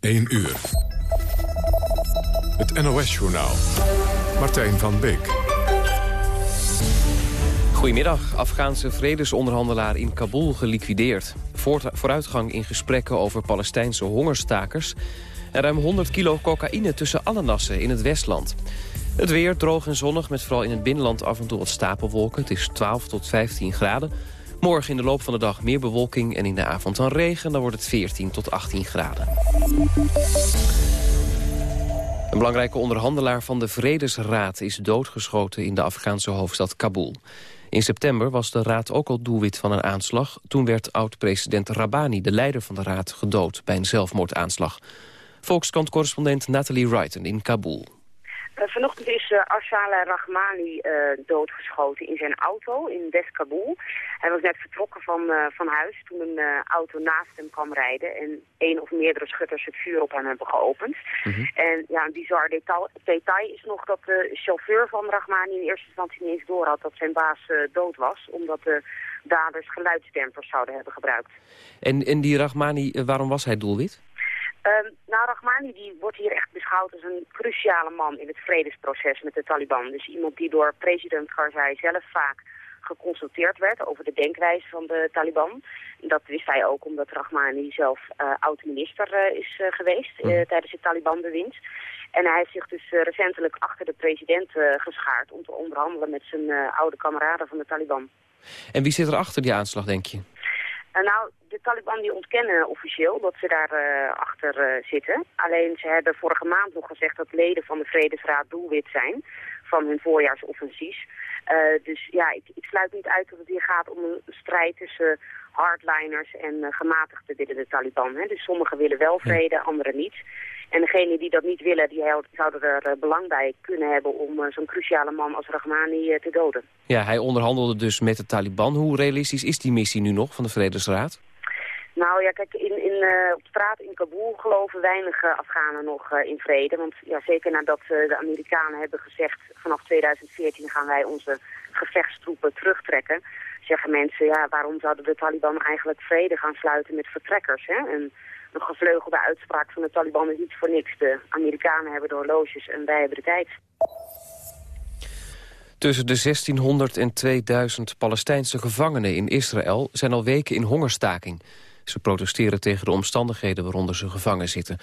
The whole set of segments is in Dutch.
1 uur. Het NOS-journaal. Martijn van Beek. Goedemiddag. Afghaanse vredesonderhandelaar in Kabul geliquideerd. Vooruitgang in gesprekken over Palestijnse hongerstakers... en ruim 100 kilo cocaïne tussen alle nassen in het Westland. Het weer droog en zonnig met vooral in het binnenland af en toe wat stapelwolken. Het is 12 tot 15 graden. Morgen in de loop van de dag meer bewolking en in de avond dan regen. Dan wordt het 14 tot 18 graden. Een belangrijke onderhandelaar van de Vredesraad is doodgeschoten in de Afghaanse hoofdstad Kabul. In september was de raad ook al doelwit van een aanslag. Toen werd oud-president Rabani, de leider van de raad, gedood bij een zelfmoordaanslag. Volkskrant-correspondent Nathalie Wrighton in Kabul. Uh, vanochtend is uh, Rahmani uh, doodgeschoten in zijn auto in West-Kabul. Hij was net vertrokken van, van huis toen een auto naast hem kwam rijden... en één of meerdere schutters het vuur op hem hebben geopend. Mhm. En ja, een bizar detail, detail, is nog dat de chauffeur van Rahmani in eerste instantie niet eens doorhad... dat zijn baas dood was, omdat de daders geluidsdempers zouden hebben gebruikt. En, en die Rahmani, waarom was hij doelwit? Um, nou, Rahmani die wordt hier echt beschouwd als een cruciale man in het vredesproces met de Taliban. Dus iemand die door president Karzai zelf vaak geconsulteerd werd over de denkwijze van de Taliban. Dat wist hij ook omdat Rahmani zelf uh, oud-minister uh, is uh, geweest mhm. tijdens het Taliban-bewind. En hij heeft zich dus recentelijk achter de president geschaard om te onderhandelen met zijn oude kameraden van de Taliban. En wie zit er achter die aanslag, denk je? Nou, de Taliban die ontkennen officieel dat ze daar uh, achter uh, zitten. Alleen ze hebben vorige maand nog gezegd dat leden van de Vredesraad doelwit zijn van hun voorjaarsoffensief. dus ja, ik, ik, sluit niet uit dat het hier gaat om een strijd tussen hardliners en gematigden binnen de Taliban. Hè. Dus sommigen willen wel vrede, anderen niet. En degenen die dat niet willen, die zouden er eh, belang bij kunnen hebben om eh, zo'n cruciale man als Rahmani eh, te doden. Ja, hij onderhandelde dus met de Taliban. Hoe realistisch is die missie nu nog van de Vredesraad? Nou ja, kijk, in, in, uh, op straat in Kabul geloven weinig Afghanen nog uh, in vrede. Want ja, zeker nadat de Amerikanen hebben gezegd... vanaf 2014 gaan wij onze gevechtstroepen terugtrekken... zeggen mensen, ja, waarom zouden de Taliban eigenlijk vrede gaan sluiten met vertrekkers? Hè? En een gevleugelde uitspraak van de Taliban is niet voor niks. De Amerikanen hebben de horloges en wij hebben de tijd. Tussen de 1600 en 2000 Palestijnse gevangenen in Israël zijn al weken in hongerstaking. Ze protesteren tegen de omstandigheden waaronder ze gevangen zitten.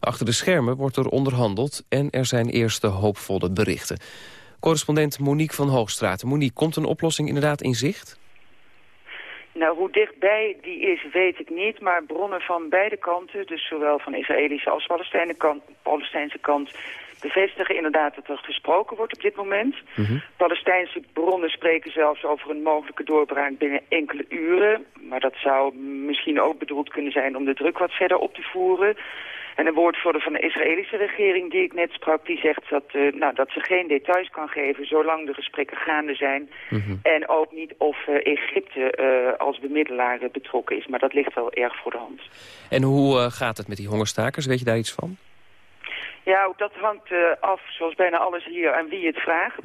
Achter de schermen wordt er onderhandeld en er zijn eerste hoopvolle berichten. Correspondent Monique van Hoogstraat. Monique, komt een oplossing inderdaad in zicht? Nou, hoe dichtbij die is, weet ik niet. Maar bronnen van beide kanten, dus zowel van Israëlische als Palestijnse kant... bevestigen inderdaad dat er gesproken wordt op dit moment. Mm Palestijnse bronnen spreken zelfs over een mogelijke doorbraak binnen enkele uren. Maar dat zou misschien ook bedoeld kunnen zijn om de druk wat verder op te voeren... En een woordvoerder van de Israëlische regering die ik net sprak... die zegt dat, uh, nou, dat ze geen details kan geven zolang de gesprekken gaande zijn. Mhm. En ook niet of uh, Egypte uh, als bemiddelaar betrokken is. Maar dat ligt wel erg voor de hand. En hoe gaat het met die hongerstakers? Weet je daar iets van? Ja, dat hangt af, zoals bijna alles hier, aan wie het vraagt.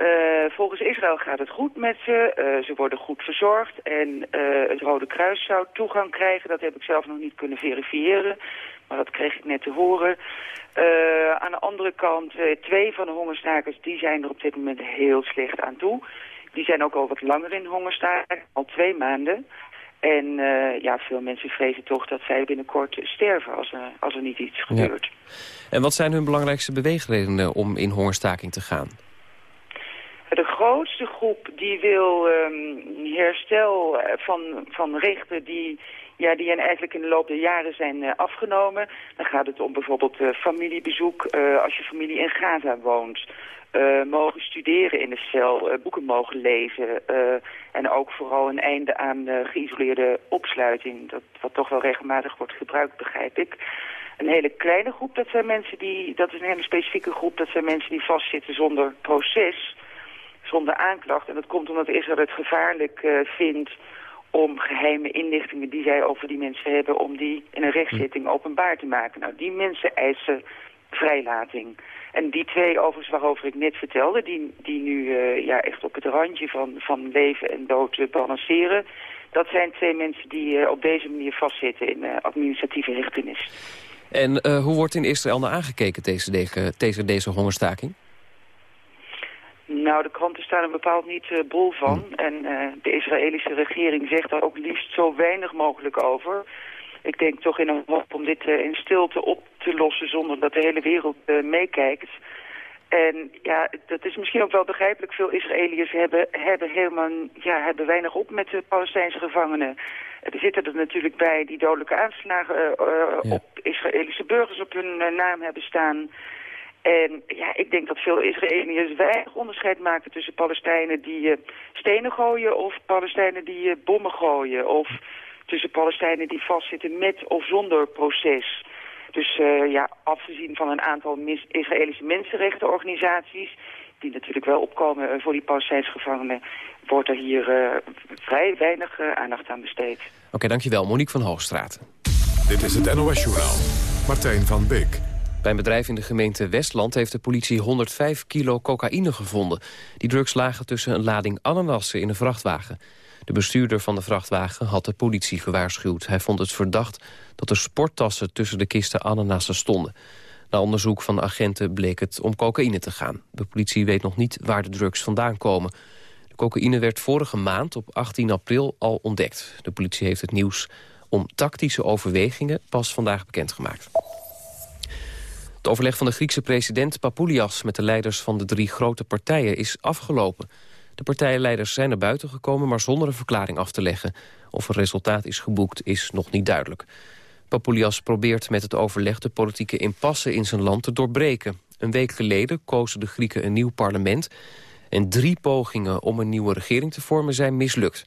Uh, volgens Israël gaat het goed met ze. Uh, ze worden goed verzorgd. En uh, het Rode Kruis zou toegang krijgen. Dat heb ik zelf nog niet kunnen verifiëren. Maar dat kreeg ik net te horen. aan de andere kant, twee van de hongerstakers... die zijn er op dit moment heel slecht aan toe. Die zijn ook al wat langer in hongerstaking. Al twee maanden. En ja, veel mensen vrezen toch dat zij binnenkort sterven als er, als er niet iets gebeurt. En wat zijn hun belangrijkste beweegredenen om in hongerstaking te gaan? De grootste groep die wil um, herstel eh, van, van rechten die, ja, die eigenlijk in de loop der jaren zijn uh, afgenomen. Dan gaat het om bijvoorbeeld uh, familiebezoek uh, als je familie in Gaza woont. mogen studeren in de cel, boeken mogen lezen. en ook vooral een einde aan geïsoleerde opsluiting. Dat, wat toch wel regelmatig wordt gebruikt, begrijp ik. Een hele kleine groep, dat zijn mensen die, dat is een hele specifieke groep, dat zijn mensen die vastzitten zonder proces zonder aanklacht. En dat komt omdat Israël het gevaarlijk vindt om geheime inlichtingen die zij over die mensen hebben... om die in een rechtszitting openbaar te maken. Nou, die mensen eisen vrijlating. En die twee overigens waarover ik net vertelde... die, die nu uh, ja, echt op het randje van, van leven en dood uh, balanceren... dat zijn twee mensen die uh, op deze manier vastzitten in administratieve hechtenis. En hoe wordt in Israël naar aangekeken tegen, tegen deze hongerstaking? Nou, de kranten staan er bepaald niet uh, bol van. Hm. En uh, de Israëlische regering zegt daar ook liefst zo weinig mogelijk over. Ik denk toch in een hoop om dit uh, in stilte op te lossen zonder dat de hele wereld meekijkt. En ja, dat is misschien ook wel begrijpelijk. Veel Israëliërs hebben, hebben, helemaal, ja, hebben weinig op met de Palestijnse gevangenen. Er zitten er natuurlijk bij die dodelijke aanslagen op Israëlische burgers op hun naam hebben staan. En ja, ik denk dat veel Israëliërs weinig onderscheid maken tussen Palestijnen die uh, stenen gooien of Palestijnen die uh, bommen gooien. Of tussen Palestijnen die vastzitten met of zonder proces. Dus uh, ja, afgezien van een aantal Israëlische mensenrechtenorganisaties... die natuurlijk wel opkomen voor die Palestijnse gevangenen... wordt er hier vrij weinig aandacht aan besteed. Oké, dankjewel. Monique van Hoogstraat. Dit is het NOS Journaal. Martijn van Beek. Bij een bedrijf in de gemeente Westland heeft de politie 105 kilo cocaïne gevonden. Die drugs lagen tussen een lading ananassen in een vrachtwagen. De bestuurder van de vrachtwagen had de politie gewaarschuwd. Hij vond het verdacht dat er sporttassen tussen de kisten ananassen stonden. Na onderzoek van de agenten bleek het om cocaïne te gaan. De politie weet nog niet waar de drugs vandaan komen. De cocaïne werd vorige maand op 18 april al ontdekt. De politie heeft het nieuws om tactische overwegingen pas vandaag bekendgemaakt. Het overleg van de Griekse president Papoulias met de leiders van de drie grote partijen is afgelopen. De partijenleiders zijn naar buiten gekomen, maar zonder een verklaring af te leggen. Of een resultaat is geboekt, is nog niet duidelijk. Papoulias probeert met het overleg de politieke impasse in zijn land te doorbreken. Een week geleden kozen de Grieken een nieuw parlement... en drie pogingen om een nieuwe regering te vormen zijn mislukt.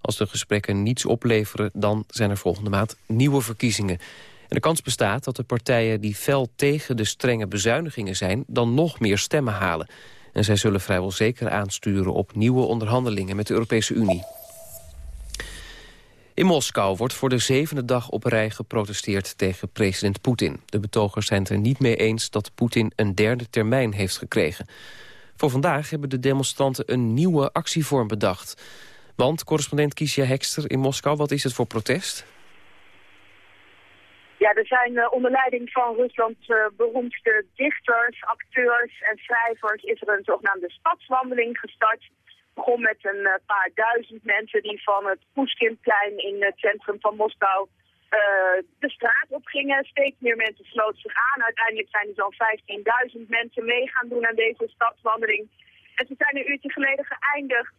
Als de gesprekken niets opleveren, dan zijn er volgende maand nieuwe verkiezingen. De kans bestaat dat de partijen die fel tegen de strenge bezuinigingen zijn... dan nog meer stemmen halen. En zij zullen vrijwel zeker aansturen op nieuwe onderhandelingen met de Europese Unie. In Moskou wordt voor de zevende dag op rij geprotesteerd tegen president Poetin. De betogers zijn het er niet mee eens dat Poetin een derde termijn heeft gekregen. Voor vandaag hebben de demonstranten een nieuwe actievorm bedacht. Want, correspondent Kiesja Hekster in Moskou, wat is het voor protest? Ja, er zijn uh, onder leiding van Ruslands uh, beroemdste dichters, acteurs en schrijvers is er een zogenaamde stadswandeling gestart. Begon met een uh, paar duizend mensen die van het Pushkinplein in het centrum van Moskou de straat op gingen. Steeds meer mensen sloten zich aan. Uiteindelijk zijn er zo'n 15.000 mensen mee gaan doen aan deze stadswandeling. En ze zijn een uurtje geleden geëindigd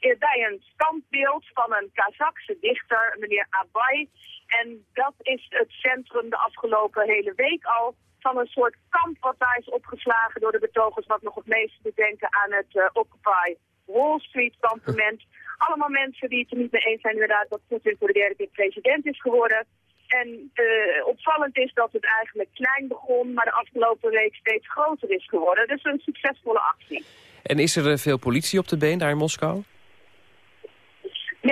bij een standbeeld van een Kazakse dichter, meneer Abay. En dat is het centrum de afgelopen hele week al van een soort kamp wat daar is opgeslagen door de betogers, wat nog het meest te denken aan het uh, Occupy Wall Street kampement. Allemaal mensen die het er niet mee eens zijn inderdaad dat Poetin voor de derde keer president is geworden. En uh, opvallend is dat het eigenlijk klein begon, maar de afgelopen week steeds groter is geworden. Dus een succesvolle actie. En is er eh, veel politie op de been daar in Moskou?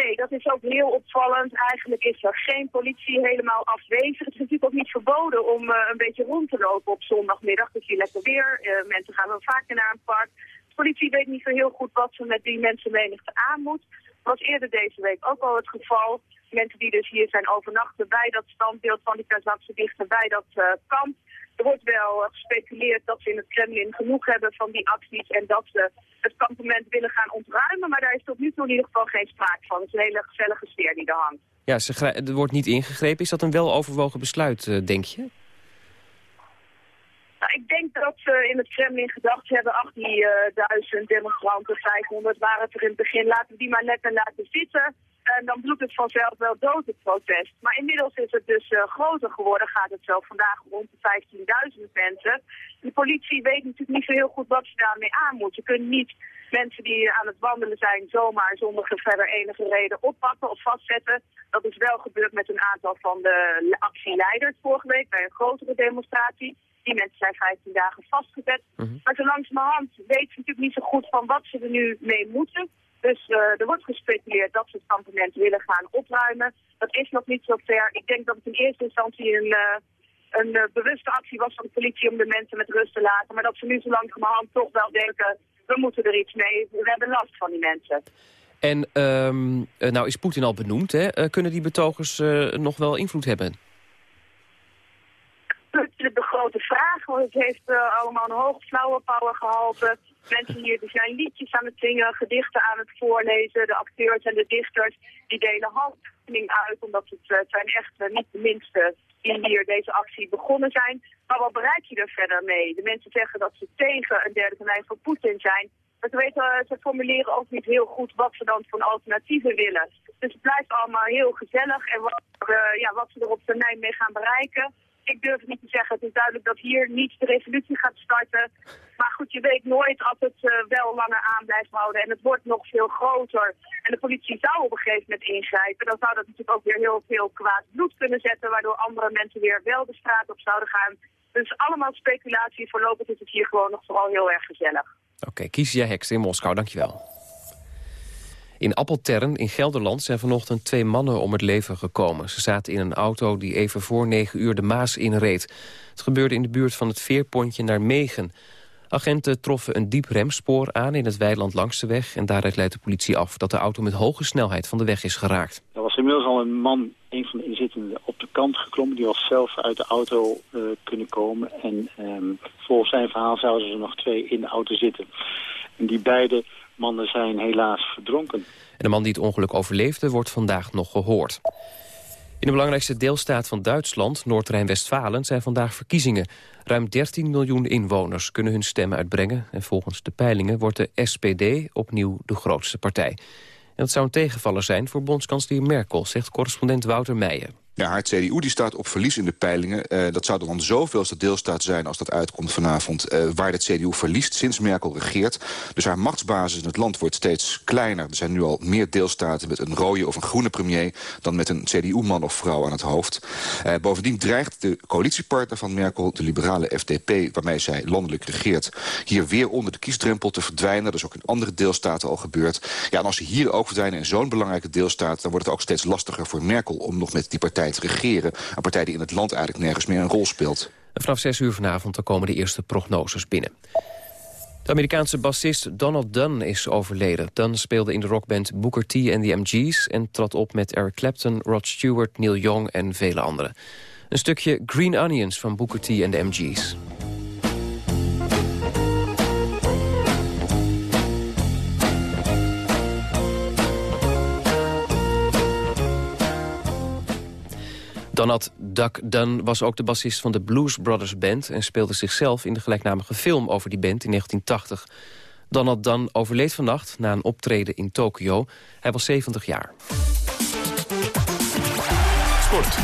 Nee, dat is ook heel opvallend. Eigenlijk is er geen politie helemaal afwezig. Het is natuurlijk ook niet verboden om uh, een beetje rond te lopen op zondagmiddag. Dus je lekker weer. Uh, mensen gaan wel vaker naar een park. De politie weet niet zo heel goed wat ze met die mensenmenigte aan moet. Dat was eerder deze week ook al het geval. Mensen die dus hier zijn overnachten bij dat standbeeld van die Kazachse dichter, bij dat uh, kamp. Er wordt wel gespeculeerd dat ze in het Kremlin genoeg hebben van die acties en dat ze het kampement willen gaan ontruimen. Maar daar is tot nu toe in ieder geval geen sprake van. Het is een hele gezellige sfeer die er hangt. Ja, ze er wordt niet ingegrepen. Is dat een weloverwogen besluit, eh, denk je? Nou, ik denk dat ze in het Kremlin gedacht hebben, ach die uh, duizend demonstranten, 500 waren het er in het begin, laten we die maar lekker laten zitten. En dan bloedt het vanzelf wel dood, het protest. Maar inmiddels is het dus uh, groter geworden. Gaat het zo vandaag rond de 15.000 mensen. De politie weet natuurlijk niet zo heel goed wat ze daarmee aan moet. Ze kunnen niet mensen die aan het wandelen zijn zomaar zonder verder enige reden oppakken of vastzetten. Dat is wel gebeurd met een aantal van de actieleiders vorige week bij een grotere demonstratie. Die mensen zijn 15 dagen vastgezet. Mhm. Maar zo langzamerhand weten ze natuurlijk niet zo goed van wat ze er nu mee moeten. Dus uh, er wordt gespeculeerd dat ze het kampement willen gaan opruimen. Dat is nog niet zo ver. Ik denk dat het in eerste instantie een, uh, een uh, bewuste actie was van de politie om de mensen met rust te laten. Maar dat ze nu zo langzamerhand toch wel denken, we moeten er iets mee. We hebben last van die mensen. En um, nou is Poetin al benoemd, hè? kunnen die betogers nog wel invloed hebben? grote vraag, want het heeft allemaal een hoog flower power gehalte. Mensen hier die zijn liedjes aan het zingen, gedichten aan het voorlezen. De acteurs en de dichters die delen handtekening uit, omdat het, het zijn echt niet de minste die hier deze actie begonnen zijn. Maar wat bereik je er verder mee? De mensen zeggen dat ze tegen een derde termijn voor Poetin zijn. Maar ze, weten, ze formuleren ook niet heel goed wat ze dan voor alternatieven willen. Dus het blijft allemaal heel gezellig. En wat, ja, wat ze er op termijn mee gaan bereiken, ik durf niet te zeggen. Het is duidelijk dat hier niet de revolutie gaat starten. Maar goed, je weet nooit als het uh, wel langer aan blijft houden. En het wordt nog veel groter. En de politie zou op een gegeven moment ingrijpen. Dan zou dat natuurlijk ook weer heel veel kwaad bloed kunnen zetten. Waardoor andere mensen weer wel de straat op zouden gaan. Dus allemaal speculatie. Voorlopig is het hier gewoon nog vooral heel erg gezellig. Oké, kies jij heks in Moskou. Dankjewel. In Appeltern in Gelderland zijn vanochtend twee mannen om het leven gekomen. Ze zaten in een auto die even voor negen uur de Maas inreed. Het gebeurde in de buurt van het veerpontje naar Megen. Agenten troffen een diep remspoor aan in het weiland langs de weg... en daaruit leidt de politie af dat de auto met hoge snelheid van de weg is geraakt. Er was inmiddels al een man, een van de inzittenden, op de kant geklommen. Die was zelf uit de auto uh, kunnen komen. En um, volgens zijn verhaal zouden er nog twee in de auto zitten. En die beide mannen zijn helaas verdronken. En de man die het ongeluk overleefde wordt vandaag nog gehoord. In de belangrijkste deelstaat van Duitsland, Noord-Rijn-Westfalen, zijn vandaag verkiezingen. Ruim 13 miljoen inwoners kunnen hun stemmen uitbrengen. En volgens de peilingen wordt de SPD opnieuw de grootste partij. En dat zou een tegenvaller zijn voor bondskanselier Merkel, zegt correspondent Wouter Meijer. Ja, haar CDU die staat op verlies in de peilingen. Uh, dat zou dan zoveelste deelstaat zijn als dat uitkomt vanavond... Uh, waar de CDU verliest sinds Merkel regeert. Dus haar machtsbasis in het land wordt steeds kleiner. Er zijn nu al meer deelstaten met een rode of een groene premier... dan met een CDU-man of vrouw aan het hoofd. Uh, bovendien dreigt de coalitiepartner van Merkel, de liberale FDP... waarmee zij landelijk regeert, hier weer onder de kiesdrempel te verdwijnen. Dat is ook in andere deelstaten al gebeurd. Ja, en als ze hier ook verdwijnen in zo'n belangrijke deelstaat... dan wordt het ook steeds lastiger voor Merkel om nog met die partij partij regeren. Een partij die in het land eigenlijk nergens meer een rol speelt. vanaf 6 uur vanavond komen de eerste prognoses binnen. De Amerikaanse bassist Donald Dunn is overleden. Dunn speelde in de rockband Booker T en the MG's... en trad op met Eric Clapton, Rod Stewart, Neil Young en vele anderen. Een stukje Green Onions van Booker T en de MG's. Donald Duck Dunn was ook de bassist van de Blues Brothers Band... en speelde zichzelf in de gelijknamige film over die band in 1980. Donald Dunn overleed vannacht na een optreden in Tokio. Hij was 70 jaar. Sport.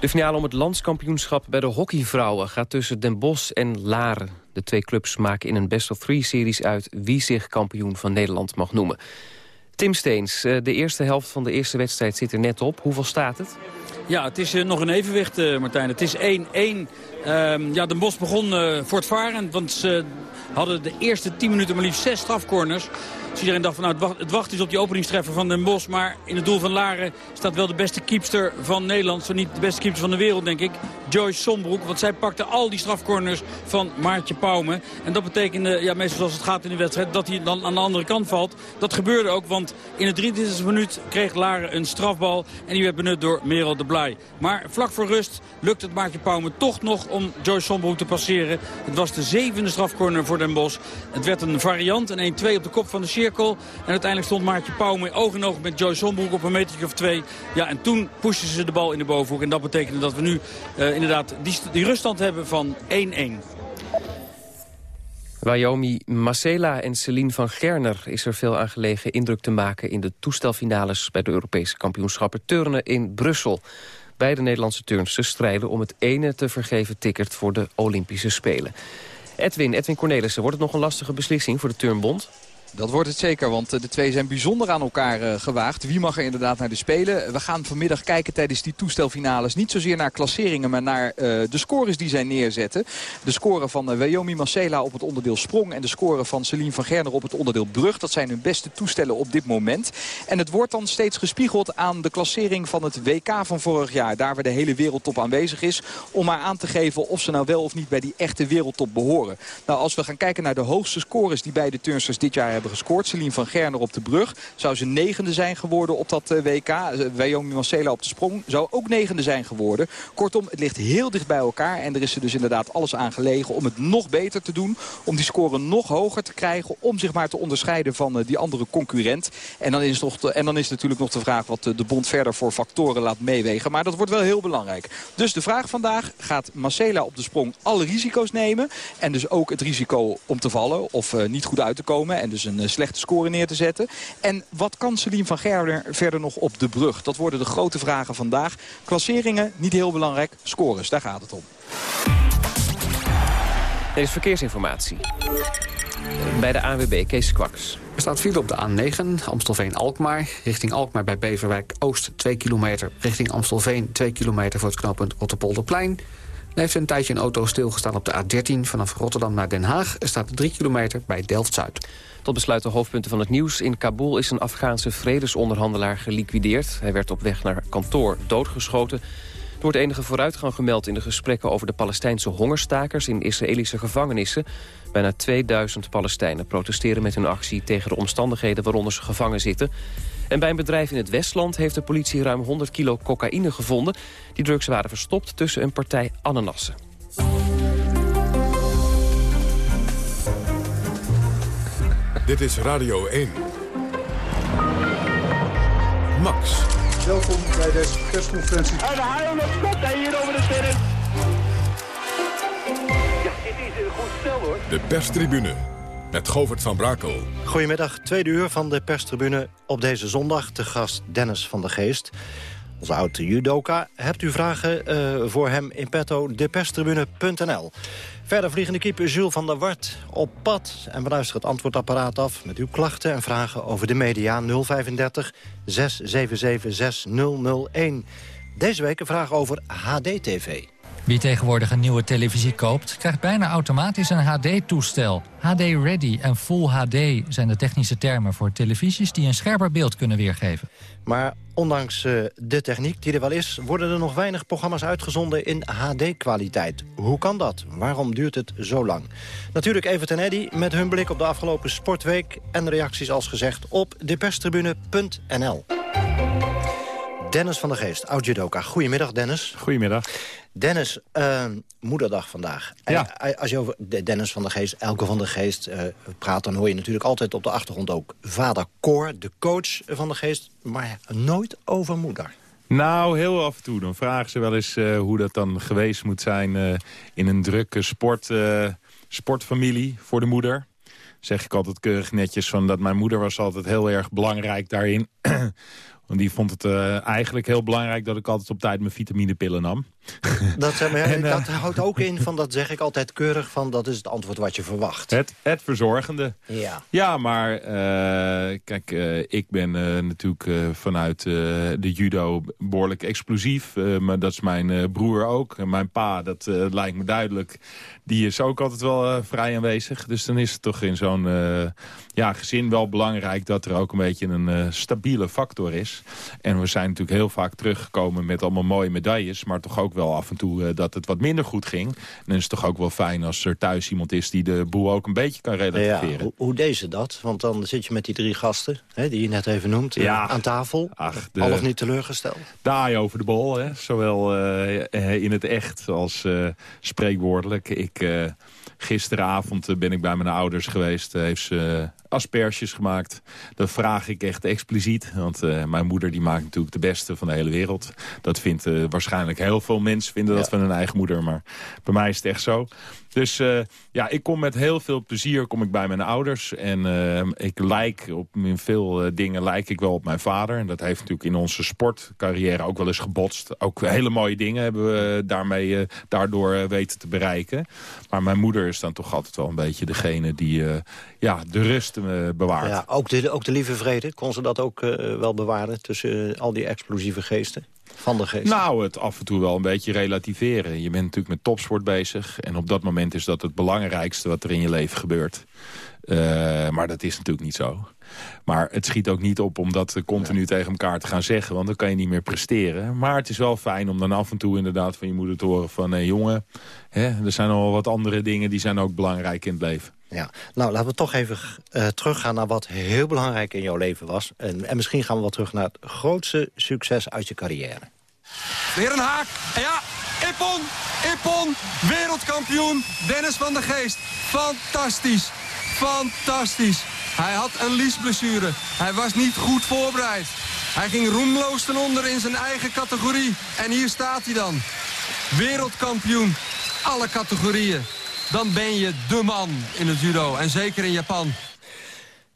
De finale om het landskampioenschap bij de hockeyvrouwen gaat tussen Den Bosch en Laren. De twee clubs maken in een best-of-three-series uit wie zich kampioen van Nederland mag noemen. Tim Steens, eh, de eerste helft van de eerste wedstrijd zit er net op. Hoeveel staat het? Ja, het is uh, nog een evenwicht, uh, Martijn. Het is 1-1. Uh, ehm, ja, de Bos begon voortvarend, want ze hadden de eerste 10 minuten maar liefst zes strafcorners. Dus iedereen dacht van nou, het wacht, het wacht is op die openingstreffer van Den Bos. Maar in het doel van Laren staat wel de beste keepster van Nederland. Zo niet de beste keepster van de wereld, denk ik. Joyce Sombroek. Want zij pakte al die strafcorners van Maartje Pauwme. En dat betekende, ja, meestal zoals het gaat in de wedstrijd, dat hij dan aan de andere kant valt. Dat gebeurde ook, want in de 23e minuut kreeg Laren een strafbal. En die werd benut door Merel de Maar vlak voor rust lukt het Maartje Pauwme toch nog om Joyce Sombroek te passeren. Het was de zevende strafcorner voor Den Bos. Het werd een variant, een 1-2 op de kop van de cirkel. En uiteindelijk stond Maartje Pauwme oog in oog met Joyce Sombroek op een metertje of twee. Ja, en toen pushten ze de bal in de bovenhoek. En dat betekende dat we nu uh, inderdaad die ruststand hebben van 1-1. Wyoming Marcela en Celine van Gerner is er veel aan gelegen indruk te maken in de toestelfinales bij de Europese kampioenschappen turnen in Brussel. Beide Nederlandse turnsters strijden om het ene te vergeven ticket voor de Olympische Spelen. Edwin, Edwin Cornelissen, wordt het nog een lastige beslissing voor de Turnbond? Dat wordt het zeker, want eh, de twee zijn bijzonder aan elkaar uh, gewaagd. Wie mag er inderdaad naar de Spelen? We gaan vanmiddag kijken tijdens die toestelfinales niet zozeer naar klasseringen... maar naar uh, de scores die zij neerzetten. De score van uh, Marcela op het onderdeel sprong... en de score van Celine van Gerner op het onderdeel brug. Dat zijn hun beste toestellen op dit moment. En het wordt dan steeds gespiegeld aan de klassering van het WK van vorig jaar. Daar waar de hele wereldtop aanwezig is. Om maar aan te geven of ze nou wel of niet bij die echte wereldtop behoren. Nou, als we gaan kijken naar de hoogste scores die beide turnsters dit jaar hebben gescoord. Celine van Gerner op de brug. Zou ze negende zijn geworden op dat WK. Wyoming Marcela op de sprong zou ook negende zijn geworden. Kortom, het ligt heel dicht bij elkaar. En er is er dus inderdaad alles aan gelegen om het nog beter te doen. Om die score nog hoger te krijgen. Om zich maar te onderscheiden van die andere concurrent. En dan is, nog en dan is natuurlijk nog de vraag wat de bond verder voor factoren laat meewegen. Maar dat wordt wel heel belangrijk. Dus de vraag vandaag, gaat Marcela op de sprong alle risico's nemen? En dus ook het risico om te vallen of niet goed uit te komen. En dus een uh, slechte score neer te zetten. En wat kan Celine van Gerder verder nog op de brug? Dat worden de grote vragen vandaag. Klasseringen, niet heel belangrijk. Scores, daar gaat het om. Er is verkeersinformatie. Bij de AWB Kees Kwaks. Er staat file op de A9, Amstelveen-Alkmaar. Richting Alkmaar bij Beverwijk Oost 2 kilometer. Richting Amstelveen 2 kilometer voor het knooppunt Rotterpolderplein. Er heeft een tijdje een auto stilgestaan op de A13 vanaf Rotterdam naar Den Haag. Er staat 3 kilometer bij Delft-Zuid. Tot besluit de hoofdpunten van het nieuws. In Kabul is een Afghaanse vredesonderhandelaar geliquideerd. Hij werd op weg naar kantoor doodgeschoten. Er wordt enige vooruitgang gemeld in de gesprekken over de Palestijnse hongerstakers in Israëlische gevangenissen. Bijna 2000 Palestijnen protesteren met hun actie tegen de omstandigheden waaronder ze gevangen zitten. En bij een bedrijf in het Westland heeft de politie ruim 100 kilo cocaïne gevonden. Die drugs waren verstopt tussen een partij ananassen. Dit is Radio 1. Max. Welkom bij deze persconferentie. En de haal op hier over de terrein. Ja, dit is een goed stel hoor. De perstribune met Govert van Brakel. Goedemiddag, tweede uur van de perstribune op deze zondag. Te gast Dennis van der Geest, onze oude judoka. Hebt u vragen uh, voor hem in petto, deperstribune.nl. Verder vliegende keeper Jules van der Wart op pad. En we luisteren het antwoordapparaat af met uw klachten en vragen over de media 035 677 6001. Deze week een vraag over HD-TV. Wie tegenwoordig een nieuwe televisie koopt, krijgt bijna automatisch een HD-toestel. HD-ready en Full HD zijn de technische termen voor televisies die een scherper beeld kunnen weergeven. Maar ondanks uh, de techniek die er wel is, worden er nog weinig programma's uitgezonden in HD-kwaliteit. Hoe kan dat? Waarom duurt het zo lang? Natuurlijk Evert en Eddy met hun blik op de afgelopen sportweek en de reacties als gezegd op deperstribune.nl. Dennis van der Geest, oud-judoka. Goedemiddag, Dennis. Goedemiddag. Dennis, uh, moederdag vandaag. Ja. als je over Dennis van der Geest, Elke van der Geest uh, praat... dan hoor je natuurlijk altijd op de achtergrond ook vader Cor, de coach van de Geest. Maar nooit over moeder. Nou, heel af en toe. Dan vragen ze wel eens uh, hoe dat dan geweest moet zijn... in een drukke sport, sportfamilie voor de moeder. Zeg ik altijd keurig netjes van dat mijn moeder was altijd heel erg belangrijk daarin... Want die vond het uh, eigenlijk heel belangrijk dat ik altijd op tijd mijn vitaminepillen nam. Dat, en, dat uh, houdt ook in, van, dat zeg ik altijd keurig, van dat is het antwoord wat je verwacht. Het, het verzorgende. Ja, ja maar uh, kijk, ik ben natuurlijk vanuit de judo behoorlijk explosief. maar dat is mijn broer ook. En mijn pa, dat lijkt me duidelijk, die is ook altijd wel vrij aanwezig. Dus dan is het toch in zo'n ja, gezin wel belangrijk dat er ook een beetje een stabiele factor is. En we zijn natuurlijk heel vaak teruggekomen met allemaal mooie medailles, maar toch ook wel af en toe uh, dat het wat minder goed ging. En dan is het toch ook wel fijn als er thuis iemand is die de boel ook een beetje kan relativeren. Ja, hoe, hoe deed ze dat? Want dan zit je met die drie gasten, hè, die je net even noemt, eh, ja, aan tafel. Ach, de, half niet teleurgesteld. Daai over de bol, hè. zowel uh, in het echt als spreekwoordelijk. Ik... Gisteravond ben ik bij mijn ouders geweest. heeft ze asperges gemaakt. Dat vraag ik echt expliciet. Want uh, mijn moeder die maakt natuurlijk de beste van de hele wereld. Dat vindt uh, waarschijnlijk heel veel mensen vinden dat van hun eigen moeder. Maar bij mij is het echt zo. Dus uh, ja, ik kom met heel veel plezier kom ik bij mijn ouders. En ik lijk op veel dingen lijk ik wel op mijn vader. En dat heeft natuurlijk in onze sportcarrière ook wel eens gebotst. Ook hele mooie dingen hebben we daarmee, daardoor weten te bereiken. Maar mijn moeder is dan toch altijd wel een beetje degene die ja, de rust bewaard. Ja, ook, de, ook de lieve vrede, kon ze dat ook wel bewaren... tussen al die explosieve geesten? Van de geest? Nou, het af en toe wel een beetje relativeren. Je bent natuurlijk met topsport bezig. En op dat moment is dat het belangrijkste wat er in je leven gebeurt. Uh, maar dat is natuurlijk niet zo. Maar het schiet ook niet op om dat continu tegen elkaar te gaan zeggen. Want dan kan je niet meer presteren. Maar het is wel fijn om dan af en toe inderdaad van je moeder te horen van... Jongen, hè, er zijn al wat andere dingen die zijn ook belangrijk in het leven. Ja, nou laten we toch even uh, teruggaan naar wat heel belangrijk in jouw leven was. En, en misschien gaan we wel terug naar het grootste succes uit je carrière. Weer een haak. Ja, Ippon, Ippon, wereldkampioen Dennis van der Geest. Fantastisch, fantastisch. Hij had een liesblessure. Hij was niet goed voorbereid. Hij ging roemloos ten onder in zijn eigen categorie. En hier staat hij dan. Wereldkampioen. Alle categorieën. Dan ben je de man in het judo. En zeker in Japan.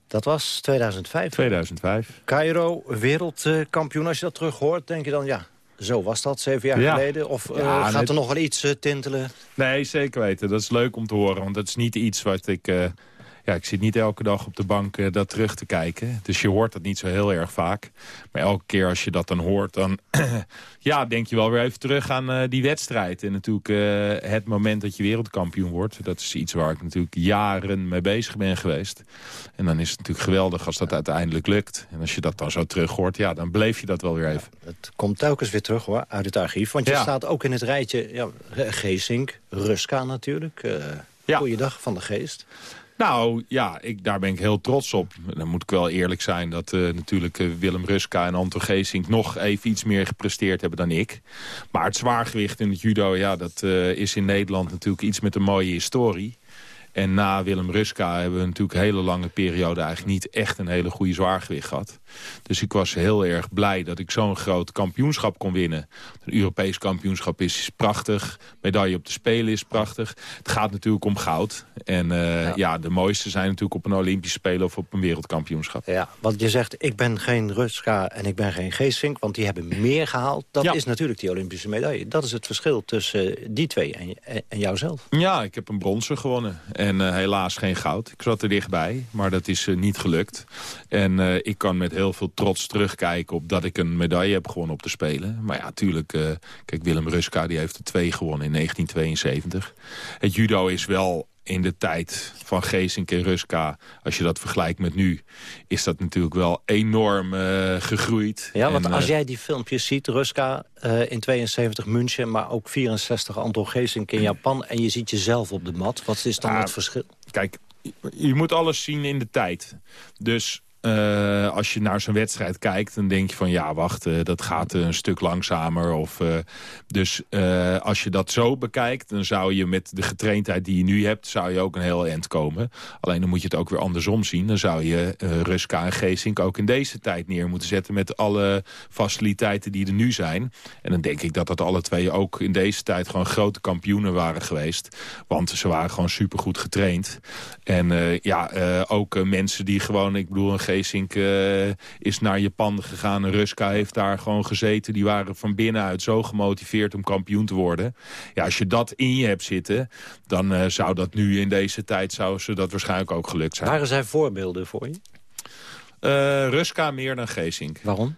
Dat was 2005. 2005. Cairo, wereldkampioen. Als je dat terug hoort, denk je dan... ja, zo was dat, zeven jaar geleden? Of uh, gaat er nog wel iets uh, tintelen? Nee, zeker weten. Dat is leuk om te horen. Want dat is niet iets wat ik... Uh, ja, ik zit niet elke dag op de bank uh, dat terug te kijken. Dus je hoort dat niet zo heel erg vaak. Maar elke keer als je dat dan hoort, dan ja, denk je wel weer even terug aan uh, die wedstrijd. En natuurlijk uh, het moment dat je wereldkampioen wordt. Dat is iets waar ik natuurlijk jaren mee bezig ben geweest. En dan is het natuurlijk geweldig als dat uiteindelijk lukt. En als je dat dan zo terug hoort, ja, dan beleef je dat wel weer even. Ja, het komt telkens weer terug hoor, uit het archief. Want je ja. staat ook in het rijtje ja, Geesink, Ruska natuurlijk. Uh, ja. Goeiedag van de geest. Nou, ja, ik, daar ben ik heel trots op. Dan moet ik wel eerlijk zijn dat uh, natuurlijk uh, Willem Ruska en Anton Geesink... nog even iets meer gepresteerd hebben dan ik. Maar het zwaargewicht in het judo, ja, dat uh, is in Nederland natuurlijk iets met een mooie historie. En na Willem Ruska hebben we natuurlijk een hele lange periode... eigenlijk niet echt een hele goede zwaargewicht gehad. Dus ik was heel erg blij dat ik zo'n groot kampioenschap kon winnen. Een Europees kampioenschap is prachtig. Medaille op de Spelen is prachtig. Het gaat natuurlijk om goud. En uh, ja. ja. de mooiste zijn natuurlijk op een Olympische Spelen... of op een wereldkampioenschap. Ja, want je zegt, ik ben geen Ruska en ik ben geen Geesink... want die hebben meer gehaald. Dat ja. is natuurlijk die Olympische medaille. Dat is het verschil tussen die twee en, en jouzelf. Ja, ik heb een bronzen gewonnen. En uh, helaas geen goud. Ik zat er dichtbij, maar dat is uh, niet gelukt. En uh, ik kan met heel veel trots terugkijken op dat ik een medaille heb gewonnen op de Spelen. Maar ja, natuurlijk, kijk, Willem Ruska die heeft er twee gewonnen in 1972. Het judo is wel in de tijd van Geesink en Ruska, als je dat vergelijkt met nu, is dat natuurlijk wel enorm uh, gegroeid. Ja, want en, als uh, jij die filmpjes ziet, Ruska uh, in 72 München, maar ook 64 Anton Geesink in Japan, en je ziet jezelf op de mat, wat is dan het verschil? Kijk, je moet alles zien in de tijd. Dus uh, als je naar zo'n wedstrijd kijkt, dan denk je van ja, wacht, uh, dat gaat een stuk langzamer. Of, dus als je dat zo bekijkt, dan zou je met de getraindheid die je nu hebt, zou je ook een heel eind komen. Alleen dan moet je het ook weer andersom zien. Dan zou je Ruska en Geesink ook in deze tijd neer moeten zetten met alle faciliteiten die er nu zijn. En dan denk ik dat dat alle twee ook in deze tijd gewoon grote kampioenen waren geweest. Want ze waren gewoon supergoed getraind. En ja, ook mensen die gewoon, ik bedoel, een Geesink uh, is naar Japan gegaan. En Ruska heeft daar gewoon gezeten. Die waren van binnenuit zo gemotiveerd om kampioen te worden. Ja, als je dat in je hebt zitten, dan uh, zou dat nu in deze tijd zou ze dat waarschijnlijk ook gelukt zijn. Waren zij voorbeelden voor je? Uh, Ruska meer dan Geesink. Waarom?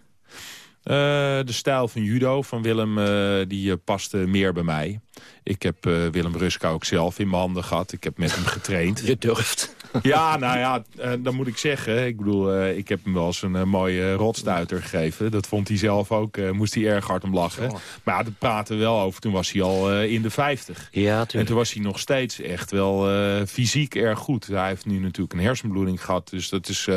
Uh, de stijl van judo van Willem uh, die uh, paste meer bij mij. Ik heb Willem Ruska ook zelf in mijn handen gehad. Ik heb met hem getraind. Je durft. Ja, nou ja, dan moet ik zeggen. Ik bedoel, ik heb hem wel eens een mooie rotstuiter gegeven. Dat vond hij zelf ook. moest hij erg hard om lachen. Maar ja, daar praten we wel over. Toen was hij al in de 50. Ja, tuurlijk. En toen was hij nog steeds echt wel fysiek erg goed. Hij heeft nu natuurlijk een hersenbloeding gehad. Dus dat is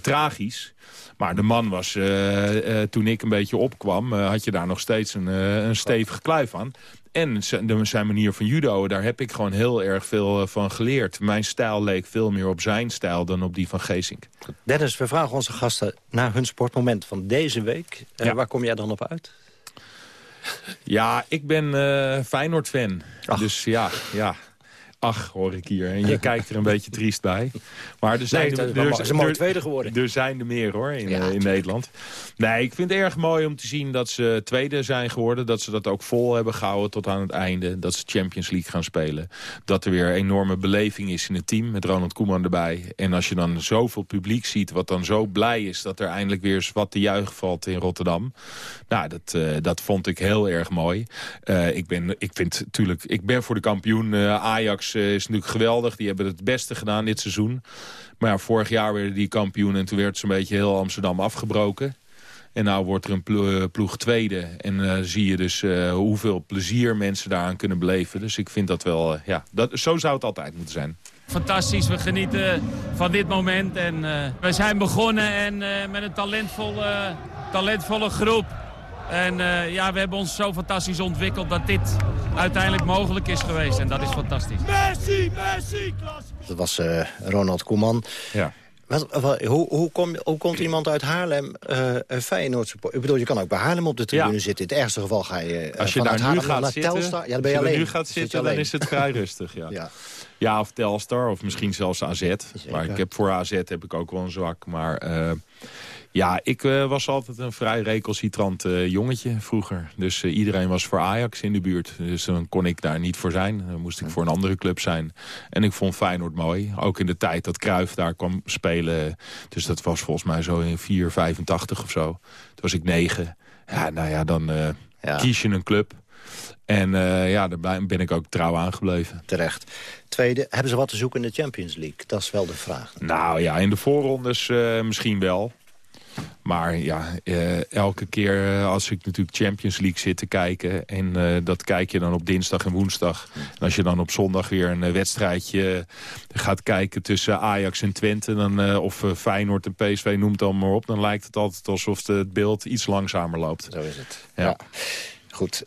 tragisch. Maar de man was, uh, uh, toen ik een beetje opkwam, uh, had je daar nog steeds een, een stevige kluif aan. En zijn manier van judo, daar heb ik gewoon heel erg veel van geleerd. Mijn stijl leek veel meer op zijn stijl dan op die van Geesink. Dennis, we vragen onze gasten naar hun sportmoment van deze week. Ja. Waar kom jij dan op uit? Ja, ik ben Feyenoord-fan. Dus ja, ja, Ach, hoor ik hier. En je kijkt er een beetje triest bij. Maar er zijn nee, er, er, is een mooie tweede geworden. Er zijn er meer hoor, in, ja, uh, in Nederland. Nee, ik vind het erg mooi om te zien dat ze tweede zijn geworden. Dat ze dat ook vol hebben gehouden tot aan het einde. Dat ze Champions League gaan spelen. Dat er weer enorme beleving is in het team. Met Ronald Koeman erbij. En als je dan zoveel publiek ziet wat dan zo blij is... dat er eindelijk weer eens wat te juichen valt in Rotterdam. Nou, dat, uh, dat vond ik heel erg mooi. Uh, ik, ben, ik vind natuurlijk... Ik ben voor de kampioen Ajax uh, is natuurlijk geweldig. Die hebben het beste gedaan dit seizoen. Maar ja, vorig jaar werden die kampioen en toen werd een beetje heel Amsterdam afgebroken. En nou wordt er een plo ploeg tweede. En uh, zie je dus hoeveel plezier mensen daaraan kunnen beleven. Dus ik vind dat wel, ja, dat, zo zou het altijd moeten zijn. Fantastisch, we genieten van dit moment. En we zijn begonnen en, met een talentvolle, talentvolle groep. En uh, ja, we hebben ons zo fantastisch ontwikkeld dat dit uiteindelijk mogelijk is geweest. En dat is fantastisch. Messi, Messi, klas! Dat was Ronald Koeman. Ja. Wat, wat, hoe, hoe, kom, hoe komt iemand uit Haarlem uh, Feyenoord support? Ik bedoel, je kan ook bij Haarlem op de tribune Ja. zitten. In het ergste geval ga je uh, Als je daar nu Haarlem gaat naar zitten, Telstar. Ja, dan als ben je je er alleen. nu gaat Zit je zitten, dan is het vrij rustig, ja. Ja. Ja, of Telstar, of misschien zelfs AZ. Maar ik heb voor AZ heb ik ook wel een zwak. Maar eh, ja, ik eh, was altijd een vrij recalcitrant eh, jongetje vroeger. Dus eh, iedereen was voor Ajax in de buurt. Dus dan kon ik daar niet voor zijn. Dan moest ik voor een andere club zijn. En ik vond Feyenoord mooi. Ook in de tijd dat Cruijff daar kwam spelen. Dus dat was volgens mij zo in 4, 85 of zo. Toen was ik 9. Ja, nou ja, dan kies je een club. En ja, daar ben ik ook trouw aangebleven. Terecht. Tweede, hebben ze wat te zoeken in de Champions League? Dat is wel de vraag. Nou ja, in de voorrondes eh, misschien wel. Maar ja, eh, elke keer eh, als ik natuurlijk Champions League zit te kijken... en eh, dat kijk je dan op dinsdag en woensdag... en als je dan op zondag weer een wedstrijdje gaat kijken tussen Ajax en Twente... Dan, of Feyenoord en PSV, noem het dan maar op... dan lijkt het altijd alsof het beeld iets langzamer loopt. Zo is het. Ja. Goed.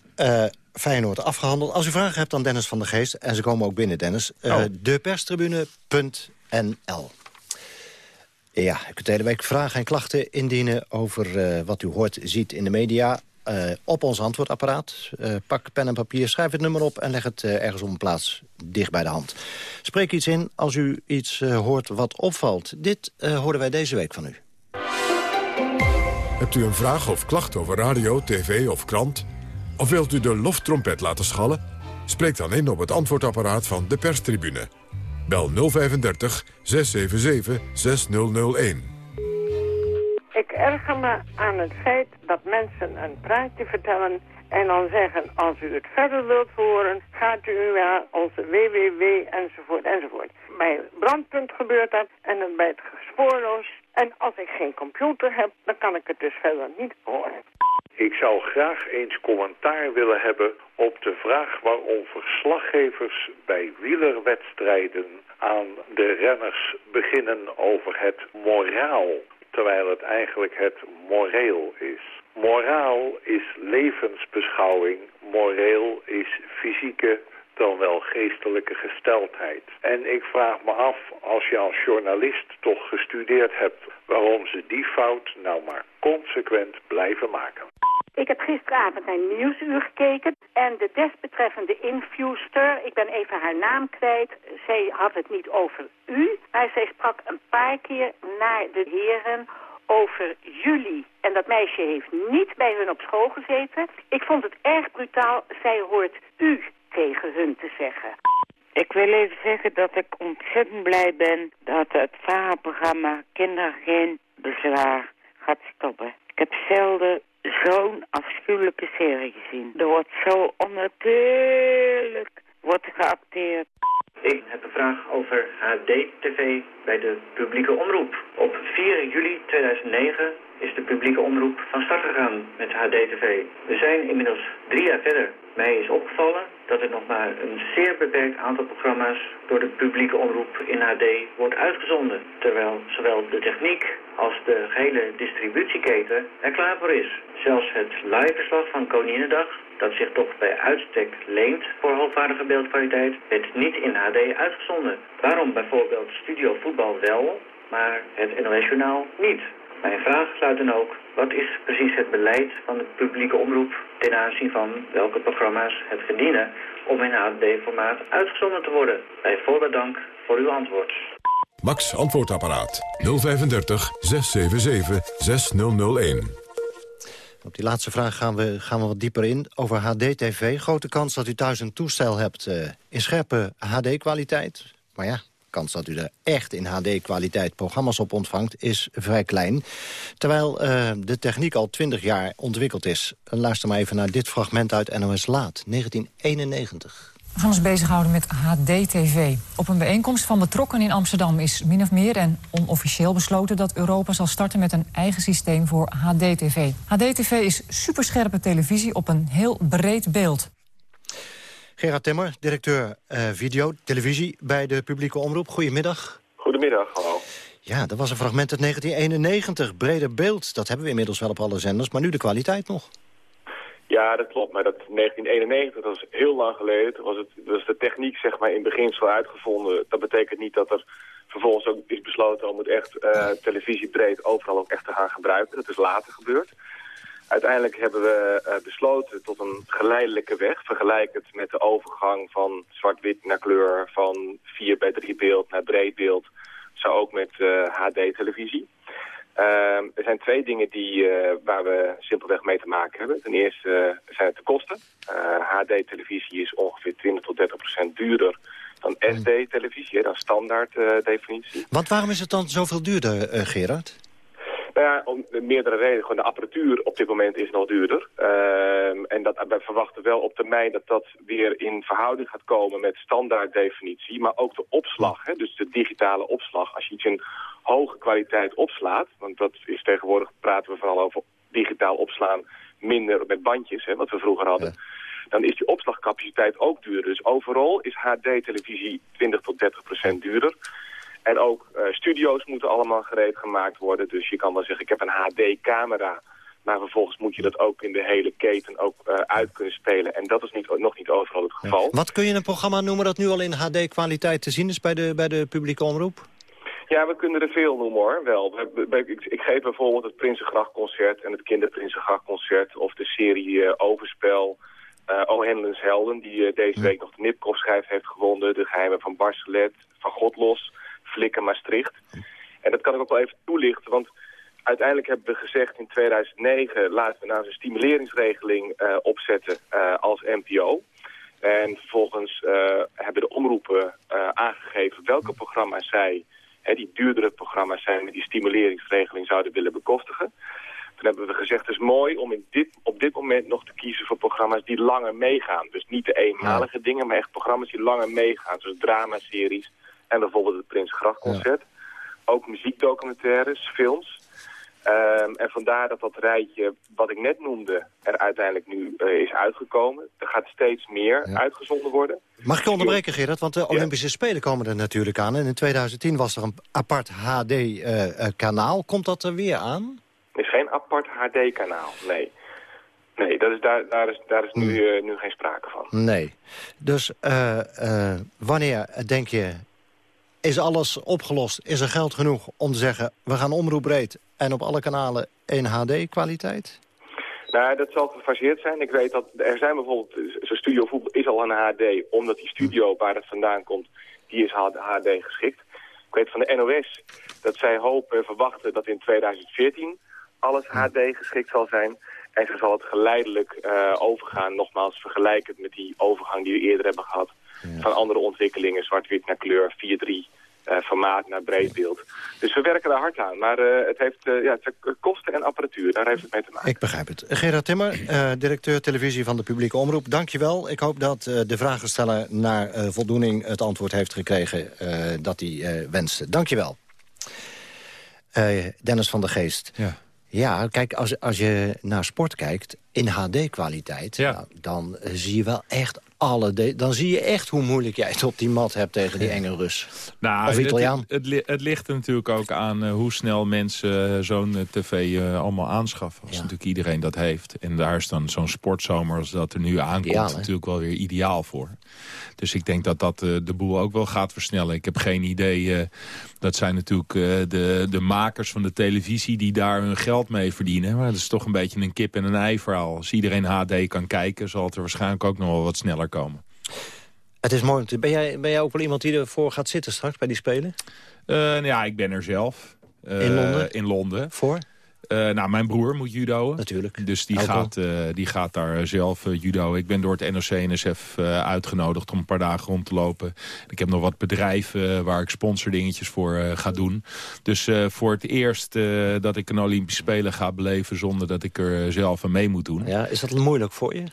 Feyenoord afgehandeld. Als u vragen hebt aan Dennis van der Geest... en ze komen ook binnen, Dennis... Oh. deperstribune.nl Ja, u kunt hele week vragen en klachten indienen... over eh, wat u hoort, ziet in de media... eh, op ons antwoordapparaat. Eh, pak pen en papier, schrijf het nummer op... en leg het ergens op een plaats dicht bij de hand. Spreek iets in als u iets hoort wat opvalt. Dit hoorden wij deze week van u. Hebt u een vraag of klacht over radio, tv of krant? Of wilt u de loftrompet laten schallen? Spreek dan in op het antwoordapparaat van de perstribune. Bel 035 677 6001. Ik erger me aan het feit dat mensen een praatje vertellen en dan zeggen, als u het verder wilt horen, gaat u naar onze www enzovoort enzovoort. Bij Brandpunt gebeurt dat en bij het En als ik geen computer heb, dan kan ik het dus verder niet horen. Ik zou graag eens commentaar willen hebben op de vraag waarom verslaggevers bij wielerwedstrijden aan de renners beginnen over het moraal, terwijl het eigenlijk het moreel is. Moraal is levensbeschouwing, moreel is fysieke dan wel geestelijke gesteldheid. En ik vraag me af, als je als journalist toch gestudeerd hebt, waarom ze die fout nou maar consequent blijven maken. Ik heb gisteravond naar Nieuwsuur gekeken en de desbetreffende inviewster, ik ben even haar naam kwijt, zij had het niet over u, maar zij sprak een paar keer naar de heren over jullie. En dat meisje heeft niet bij hun op school gezeten. Ik vond het erg brutaal, zij hoort u tegen hun te zeggen. Ik wil even zeggen dat ik ontzettend blij ben dat het VARA-programma Kinderen Geen Bezwaar gaat stoppen. Ik heb zelden zo'n afschuwelijke serie gezien. Er wordt zo onnatuurlijk wordt geacteerd. Ik heb een vraag over HD-TV bij de publieke omroep. Op 4 juli 2009 is de publieke omroep van start gegaan met HD-TV. We zijn inmiddels drie jaar verder. Mij is opgevallen dat er nog maar een zeer beperkt aantal programma's door de publieke omroep in HD wordt uitgezonden. Terwijl zowel de techniek als de gehele distributieketen er klaar voor is. Zelfs het liveverslag van Koninginnedag, dat zich toch bij uitstek leent voor hoogwaardige beeldkwaliteit, werd niet in HD uitgezonden. Waarom bijvoorbeeld Studio Voetbal wel, maar het NOS-journaal niet? Mijn vraag luidt dan ook, wat is precies het beleid van de publieke omroep ten aanzien van welke programma's het verdienen om in HD-formaat uitgezonden te worden? Bij volle dank voor uw antwoord. Max antwoordapparaat 035 677 6001. Op die laatste vraag gaan we, gaan we wat dieper in. Over HD-TV. Grote kans dat u thuis een toestel hebt eh, in scherpe HD-kwaliteit. Maar ja, kans dat u er echt in HD-kwaliteit programma's op ontvangt... is vrij klein. Terwijl eh, de techniek al 20 jaar ontwikkeld is. Luister maar even naar dit fragment uit NOS Laat, 1991. We gaan ons bezighouden met HD-TV. Op een bijeenkomst van betrokkenen in Amsterdam is min of meer en onofficieel besloten dat Europa zal starten met een eigen systeem voor HD-TV. HD-TV is superscherpe televisie op een heel breed beeld. Gerard Timmer, directeur uh, video, televisie bij de publieke omroep. Goedemiddag. Goedemiddag, hallo. Ja, dat was een fragment uit 1991. Breder beeld, dat hebben we inmiddels wel op alle zenders. Maar nu de kwaliteit nog. Ja, dat klopt. Maar dat 1991, dat was heel lang geleden. Toen was, het, was de techniek zeg maar, in beginsel uitgevonden. Dat betekent niet dat er vervolgens ook is besloten om het echt uh, televisiebreed overal ook echt te gaan gebruiken. Dat is later gebeurd. Uiteindelijk hebben we uh, besloten tot een geleidelijke weg. Vergelijk het met de overgang van zwart-wit naar kleur, van 4 bij 3 beeld naar breed beeld. Zo ook met HD-televisie. Uh, er zijn twee dingen die, uh, waar we simpelweg mee te maken hebben. Ten eerste zijn het de kosten. HD-televisie is ongeveer 20 tot 30 procent duurder dan SD-televisie, dan standaard definitie. Want waarom is het dan zoveel duurder, Gerard? Nou ja, om meerdere redenen. Gewoon de apparatuur op dit moment is nog duurder. Uh, en dat, wij verwachten wel op termijn dat dat weer in verhouding gaat komen met standaard definitie. Maar ook de opslag, hè, dus de digitale opslag. Als je iets in hoge kwaliteit opslaat, want dat is tegenwoordig, praten we vooral over digitaal opslaan, minder met bandjes, hè, wat we vroeger hadden. Dan is die opslagcapaciteit ook duurder. Dus overal is HD-televisie 20 tot 30 procent duurder. En ook uh, studio's moeten allemaal gereed gemaakt worden. Dus je kan wel zeggen, ik heb een HD-camera. Maar vervolgens moet je dat ook in de hele keten ook uh, uit kunnen spelen. En dat is niet, nog niet overal het geval. Wat kun je een programma noemen dat nu al in HD-kwaliteit te zien is bij de, bij de publieke omroep? Ja, we kunnen er veel noemen hoor, wel. Ik, ik geef bijvoorbeeld het Prinsengrachtconcert en het Kinderprinsengrachtconcert... of de serie uh, Overspel, uh, O. Helden... die deze week nog de Nipkoff-schijf heeft gewonnen... De Geheimen van Barcelet, van Godlos... Flikken Maastricht. En dat kan ik ook wel even toelichten, want uiteindelijk hebben we gezegd in 2009... laten we nou een stimuleringsregeling uh, opzetten uh, als NPO. En vervolgens uh, hebben de omroepen aangegeven welke programma's zij... Hè, die duurdere programma's zijn met die stimuleringsregeling zouden willen bekostigen. Toen hebben we gezegd, het is mooi om in dit, op dit moment nog te kiezen voor programma's die langer meegaan. Dus niet de eenmalige ja. dingen, maar echt programma's die langer meegaan. Zoals dramaseries, en bijvoorbeeld het Prins Grachtconcert. Ja. Ook muziekdocumentaires, films. Um, en vandaar dat dat rijtje, wat ik net noemde, er uiteindelijk nu uh, is uitgekomen. Er gaat steeds meer ja. uitgezonden worden. Mag ik je onderbreken, Gerard? Want de Olympische ja. Spelen komen er natuurlijk aan. En in 2010 was er een apart HD-kanaal. Uh, Komt dat er weer aan? Er is geen apart HD-kanaal, nee. Nee, dat is, daar, daar is, daar is nu, uh, nu geen sprake van. Nee. Dus wanneer denk je is alles opgelost? Is er geld genoeg om te zeggen... we gaan omroep breed en op alle kanalen in HD-kwaliteit? Nou, dat zal gefaseerd zijn. Ik weet dat er zijn bijvoorbeeld... Zo'n studio voetbal is al een HD... omdat die studio waar het vandaan komt... die is HD geschikt. Ik weet van de NOS dat zij hopen en verwachten... dat in 2014 alles HD geschikt zal zijn... En zo zal het geleidelijk uh, overgaan, nogmaals vergelijkend met die overgang die we eerder hebben gehad ja. van andere ontwikkelingen, zwart-wit naar kleur, 4-3, uh, formaat naar breedbeeld. Dus we werken daar hard aan. Maar uh, het heeft uh, ja, het kosten en apparatuur, daar heeft het mee te maken. Ik begrijp het. Gerard Timmer, directeur televisie van de publieke omroep. Dank je wel. Ik hoop dat de vragensteller naar voldoening het antwoord heeft gekregen dat hij wenste. Dank je wel. Dennis van der Geest. Ja. Ja, kijk, als, als je naar sport kijkt in HD-kwaliteit... Ja. Nou, dan zie je wel echt alle... dan zie je echt hoe moeilijk jij het op die mat hebt tegen die enge Rus. Nou, of Italiaan. Het, het, het, ligt er natuurlijk ook aan uh, hoe snel mensen uh, zo'n uh, tv allemaal aanschaffen. Als ja. natuurlijk iedereen dat heeft. En daar is dan zo'n sportzomer als dat er nu aankomt... Ideaal, natuurlijk wel weer ideaal voor. Dus ik denk dat dat de boel ook wel gaat versnellen. Ik heb geen idee... dat zijn natuurlijk de, de makers van de televisie die daar hun geld mee verdienen. Maar dat is toch een beetje een kip en een ei verhaal. Als iedereen HD kan kijken, zal het er waarschijnlijk ook nog wel wat sneller komen. Het is mooi. Ben jij, ben jij ook wel iemand die ervoor gaat zitten straks bij die Spelen? Uh, nou ja, ik ben er zelf. Uh, in Londen? In Londen. Voor? Uh, nou, mijn broer moet judoën. Natuurlijk. Dus die, gaat, die gaat daar zelf judo. Ik ben door het NOC-NSF uitgenodigd om een paar dagen rond te lopen. Ik heb nog wat bedrijven waar ik sponsordingetjes voor ga doen. Dus voor het eerst dat ik een Olympische Spelen ga beleven... zonder dat ik er zelf aan mee moet doen. Ja, is dat moeilijk voor je?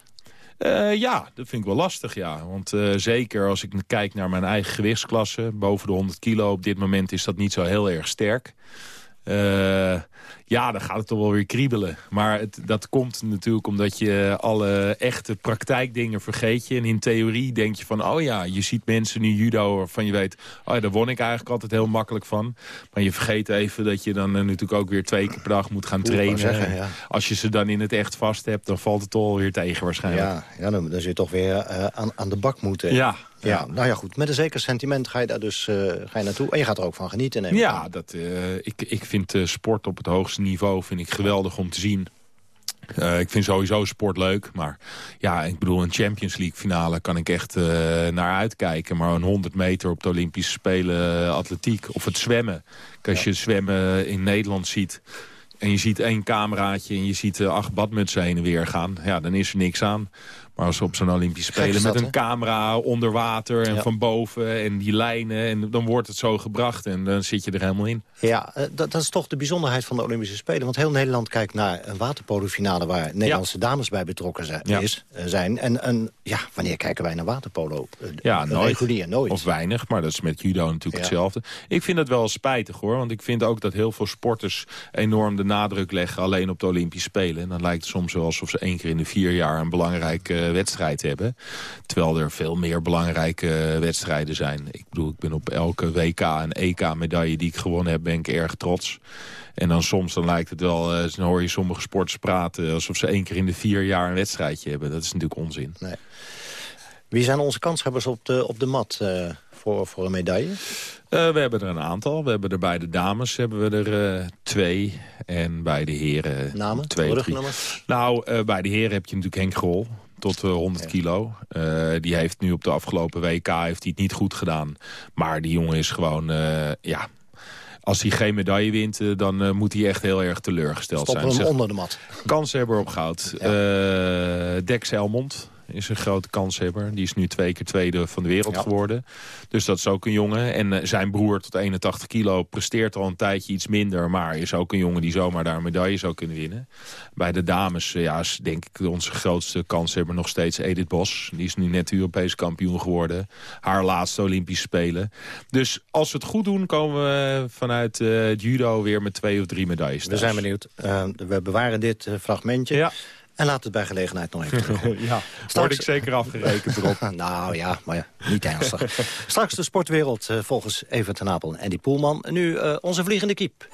Uh, ja, dat vind ik wel lastig, ja. Want uh, zeker als ik kijk naar mijn eigen gewichtsklasse... boven de 100 kilo op dit moment is dat niet zo heel erg sterk. Uh, Ja, dan gaat het toch wel weer kriebelen. Maar het, dat komt natuurlijk omdat je alle echte praktijkdingen vergeet je. En in theorie denk je van, oh ja, je ziet mensen nu judo... waarvan je weet, oh ja, daar won ik eigenlijk altijd heel makkelijk van. Maar je vergeet even dat je dan natuurlijk ook weer twee keer per dag moet gaan trainen. Zeggen, Als je ze dan in het echt vast hebt, dan valt het toch weer tegen waarschijnlijk. Ja, ja dan, dan zul je toch weer uh, aan, aan de bak moeten. Ja, ja, nou ja, goed. Met een zeker sentiment ga je daar dus uh, ga je naartoe. En je gaat er ook van genieten. Neem ja, dat, uh, ik, ik vind uh, sport op het hoogste niveau vind ik geweldig om te zien. ik vind sowieso sport leuk. Maar ja, ik bedoel, een Champions League finale kan ik echt naar uitkijken. Maar een 100 meter op de Olympische Spelen atletiek. Of het zwemmen. Als je zwemmen in Nederland ziet... En je ziet één cameraatje en je ziet acht badmutsen heen en weer gaan. Ja, dan is er niks aan. Maar als op zo'n Olympische Spelen met een camera onder water en van boven en die lijnen. En dan wordt het zo gebracht en dan zit je er helemaal in. Ja, eh, dat, dat is toch de bijzonderheid van de Olympische Spelen. Want heel Nederland kijkt naar een waterpolo-finale waar Nederlandse dames bij betrokken zijn. Is, eh, zijn. En, en ja, wanneer kijken wij naar waterpolo? Eh, ja, nooit. Regulier, nooit. Of weinig, maar dat is met judo natuurlijk hetzelfde. Ik vind dat wel spijtig hoor, want ik vind ook dat heel veel sporters enorm de nadruk leggen alleen op de Olympische Spelen. En dan lijkt het soms wel alsof ze één keer in de vier jaar een belangrijke wedstrijd hebben. Terwijl er veel meer belangrijke wedstrijden zijn. Ik bedoel, ik ben op elke WK en EK medaille die ik gewonnen heb, ben ik erg trots. En dan soms dan lijkt het wel, uh, dan hoor je sommige sporters praten... alsof ze één keer in de vier jaar een wedstrijdje hebben. Dat is natuurlijk onzin. Nee. Wie zijn onze kanshebbers op de, op de mat uh, voor, voor een medaille? Uh, we hebben er een aantal. We hebben er bij de dames hebben we er uh, twee. En bij de heren Namen? twee. Drie. Nou, bij de heren heb je natuurlijk Henk Grol tot 100 uh, kilo. Uh, die heeft nu op de afgelopen WK heeft hij het niet goed gedaan. Maar die jongen is gewoon, uh, ja... Als hij geen medaille wint, dan moet hij echt heel erg teleurgesteld Stoppen zijn. hem onder de mat. Kanshebber op goud. Ja. Dex Helmond is een grote kanshebber. Die is nu twee keer tweede van de wereld ja. geworden. Dus dat is ook een jongen. En uh, zijn broer tot 81 kilo presteert al een tijdje iets minder. Maar is ook een jongen die zomaar daar een medaille zou kunnen winnen. Bij de dames uh, ja, is denk ik onze grootste kanshebber nog steeds Edith Bos. Die is nu net Europees kampioen geworden. Haar laatste Olympische Spelen. Dus als we het goed doen komen we vanuit uh, het judo weer met twee of drie medailles. We zijn benieuwd. we bewaren dit fragmentje. Ja. En laat het bij gelegenheid nog even terug. ja, Straks... word ik zeker afgerekend erop. nou ja, maar ja, niet ernstig. Straks de sportwereld uh, volgens Evert ten Apel en Andy Poelman. Nu uh, onze vliegende kiep.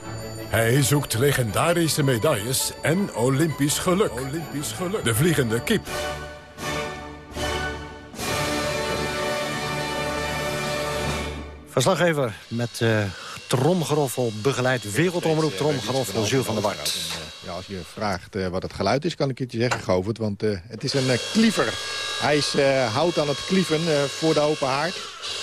Hij zoekt legendarische medailles en Olympisch geluk. Olympisch geluk. De vliegende kiep. Verslaggever met uh, tromgeroffel begeleid. Wereldomroep tromgeroffel, Jules van der Wart. Ja, als je vraagt uh, wat het geluid is, kan ik het je zeggen, Govert. Want uh, het is een uh, kliever. Hij is hout aan het klieven voor de open haard.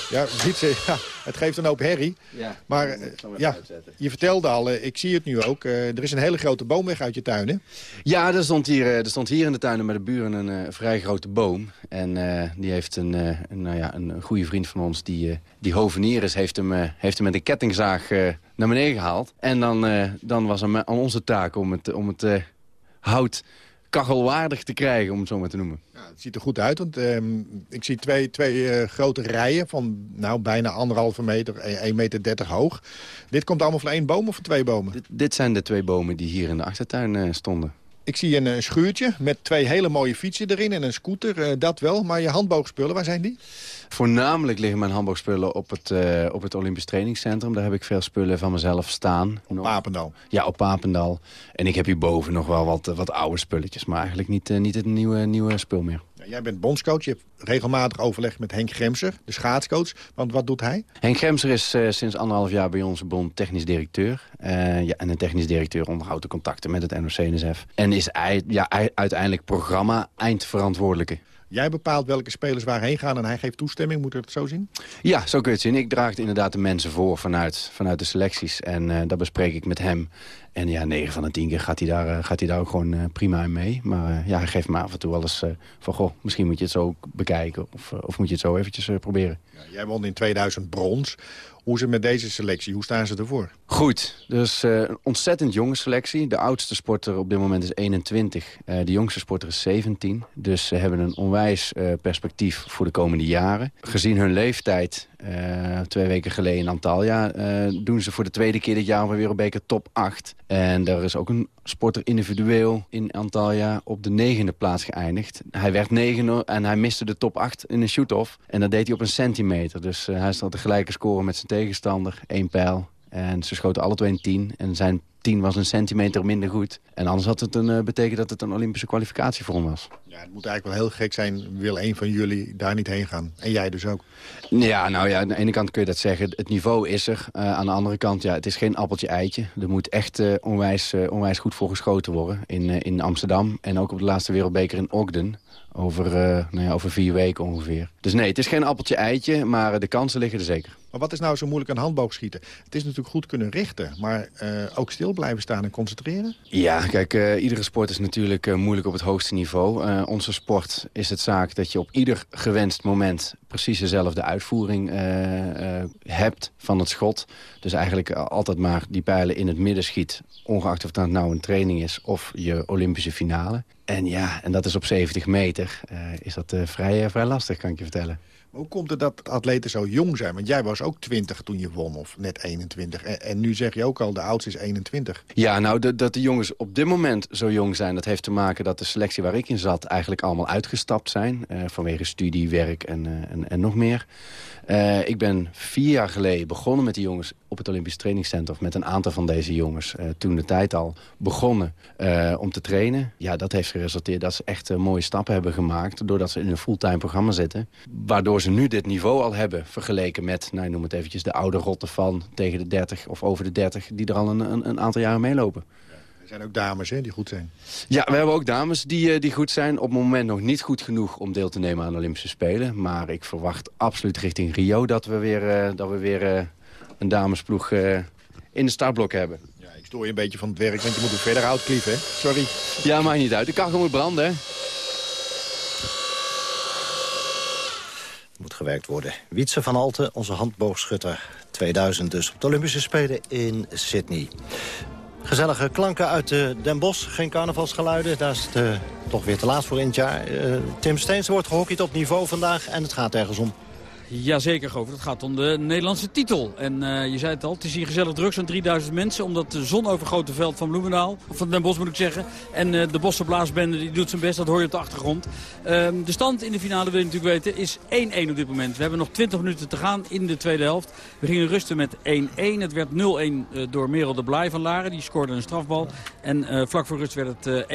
Ja, ze, ja, het geeft een hoop herrie. Ja, maar ja, je vertelde al, ik zie het nu ook. er is een hele grote boom weg uit je tuin, hè? Ja, er stond hier, er stond hier in de tuin met de buren een vrij grote boom. En die heeft een, een, nou ja, een goede vriend van ons, die, die hovenier is... heeft hem, heeft hem met een kettingzaag naar beneden gehaald. En dan, dan was het aan onze taak om het, om het hout kachelwaardig te krijgen, om het zo maar te noemen. Ja, het ziet er goed uit, want uh, ik zie twee, twee uh, grote rijen van nou, bijna anderhalve meter, 1,30 meter 30 hoog. Dit komt allemaal van één boom of van twee bomen? Dit, dit zijn de twee bomen die hier in de achtertuin uh, stonden. Ik zie een, een, schuurtje met twee hele mooie fietsen erin en een scooter, dat wel. Maar je handboogspullen, waar zijn die? Voornamelijk liggen mijn handboogspullen op het, uh, op het Olympisch Trainingscentrum. Daar heb ik veel spullen van mezelf staan. Op Papendal? Ja, op Papendal. En ik heb hierboven nog wel wat, wat oude spulletjes. Maar eigenlijk niet, uh, niet het nieuwe, nieuwe spul meer. Jij bent bondscoach. Je hebt regelmatig overleg met Henk Gremser, de schaatscoach. Want wat doet hij? Henk Gremser is uh, sinds anderhalf jaar bij onze bond technisch directeur. ja, en een technisch directeur onderhoudt de contacten met het NOC-NSF. En is ja, uiteindelijk programma-eindverantwoordelijke. Jij bepaalt welke spelers waarheen gaan en hij geeft toestemming. Moet ik het zo zien? Ja, zo kun je het zien. Ik draag inderdaad de mensen voor vanuit, vanuit de selecties. En uh, dat bespreek ik met hem. En ja, 9 van de 10 keer gaat hij daar, uh, gaat hij daar ook gewoon uh, prima in mee. Maar ja, hij geeft me af en toe wel eens van... goh, misschien moet je het zo bekijken of, of moet je het zo eventjes proberen. Ja, jij won in 2000 brons. Hoe het met deze selectie? Hoe staan ze ervoor? Goed. Dus uh, een ontzettend jonge selectie. De oudste sporter op dit moment is 21. Uh, de jongste sporter is 17. Dus ze hebben een onwijs uh, perspectief voor de komende jaren. Gezien hun leeftijd twee weken geleden in Antalya, doen ze voor de tweede keer dit jaar op een wereldbeker top 8. En er is ook een sporter individueel in Antalya op de negende plaats geëindigd. Hij werd negende en hij miste de top 8 in een shoot-off. En dat deed hij op een centimeter. Dus hij stond de score met zijn tegenstander. één pijl. En ze schoten alle twee een 10. En zijn 10 was een centimeter minder goed. En anders had het een, uh, betekend dat het een Olympische kwalificatie voor hem was. Ja, het moet eigenlijk wel heel gek zijn, wil een van jullie daar niet heen gaan. En jij dus ook. Ja, nou ja, aan de ene kant kun je dat zeggen. Het niveau is er. Uh, aan de andere kant, ja, het is geen appeltje-eitje. Er moet echt uh, onwijs, onwijs goed voor geschoten worden in, in Amsterdam. En ook op de laatste wereldbeker in Ogden. Over, nou ja, over vier weken ongeveer. Dus nee, het is geen appeltje-eitje, maar de kansen liggen er zeker. Maar wat is nou zo moeilijk aan handboogschieten? Het is natuurlijk goed kunnen richten, maar ook stil blijven staan en concentreren? Ja, kijk, uh, iedere sport is natuurlijk moeilijk op het hoogste niveau. Onze sport is het zaak dat je op ieder gewenst moment... precies dezelfde uitvoering hebt van het schot. Dus eigenlijk altijd maar die pijlen in het midden schiet... ongeacht of dat nou een training is of je Olympische finale. En ja, en dat is op 70 meter. is dat vrij, vrij lastig, kan ik je vertellen hoe komt het dat atleten zo jong zijn? Want jij was ook 20 toen je won, of net 21. En, en nu zeg je ook al, de oudste is 21. Ja, nou, de, dat de jongens op dit moment zo jong zijn... dat heeft te maken dat de selectie waar ik in zat... eigenlijk allemaal uitgestapt zijn. Uh, vanwege studie, werk en, uh, en, en nog meer. Uh, ik ben vier jaar geleden begonnen met die jongens op het Olympisch Trainingscentrum... met een aantal van deze jongens toen de tijd al begonnen om te trainen. Ja, dat heeft geresulteerd dat ze echt mooie stappen hebben gemaakt... doordat ze in een fulltime programma zitten. Waardoor ze nu dit niveau al hebben vergeleken met... nou, noem het eventjes de oude rotten van tegen de 30 of over de 30... die er al een, een, een aantal jaren meelopen. Er zijn ook dames hè, die goed zijn. Ja, we hebben ook dames die, die goed zijn. Op het moment nog niet goed genoeg om deel te nemen aan de Olympische Spelen. Maar ik verwacht absoluut richting Rio dat we weer, uh, dat we weer uh, een damesploeg in de startblok hebben. Ja, ik stoor je een beetje van het werk, want je moet ook verder uitklieven? Sorry. Ja, maakt niet uit. De kachel moet branden, hè? Moet gewerkt worden. Wietse van Alten, onze handboogschutter. 2000 dus op de Olympische Spelen in Sydney. Gezellige klanken uit de Den Bosch. Geen carnavalsgeluiden. Daar is het uh, toch weer te laat voor in het jaar. Uh, Tim Steens wordt gehockeyd op niveau vandaag. En het gaat ergens om. Jazeker, Govert. Het gaat om de Nederlandse titel. En uh, je zei het al, het is hier gezellig druk, zo'n 3000 mensen. Omdat de zon overgrote veld van Bloemendaal, of van Den Bosch moet ik zeggen. En uh, de Bosse blaasbende die doet zijn best, dat hoor je op de achtergrond. Uh, de stand in de finale, wil je natuurlijk weten, is 1-1 op dit moment. We hebben nog 20 minuten te gaan in de tweede helft. We gingen rusten met 1-1. Het werd 0-1 door Merel de Blaai van Laren. Die scoorde een strafbal. En vlak voor rust werd het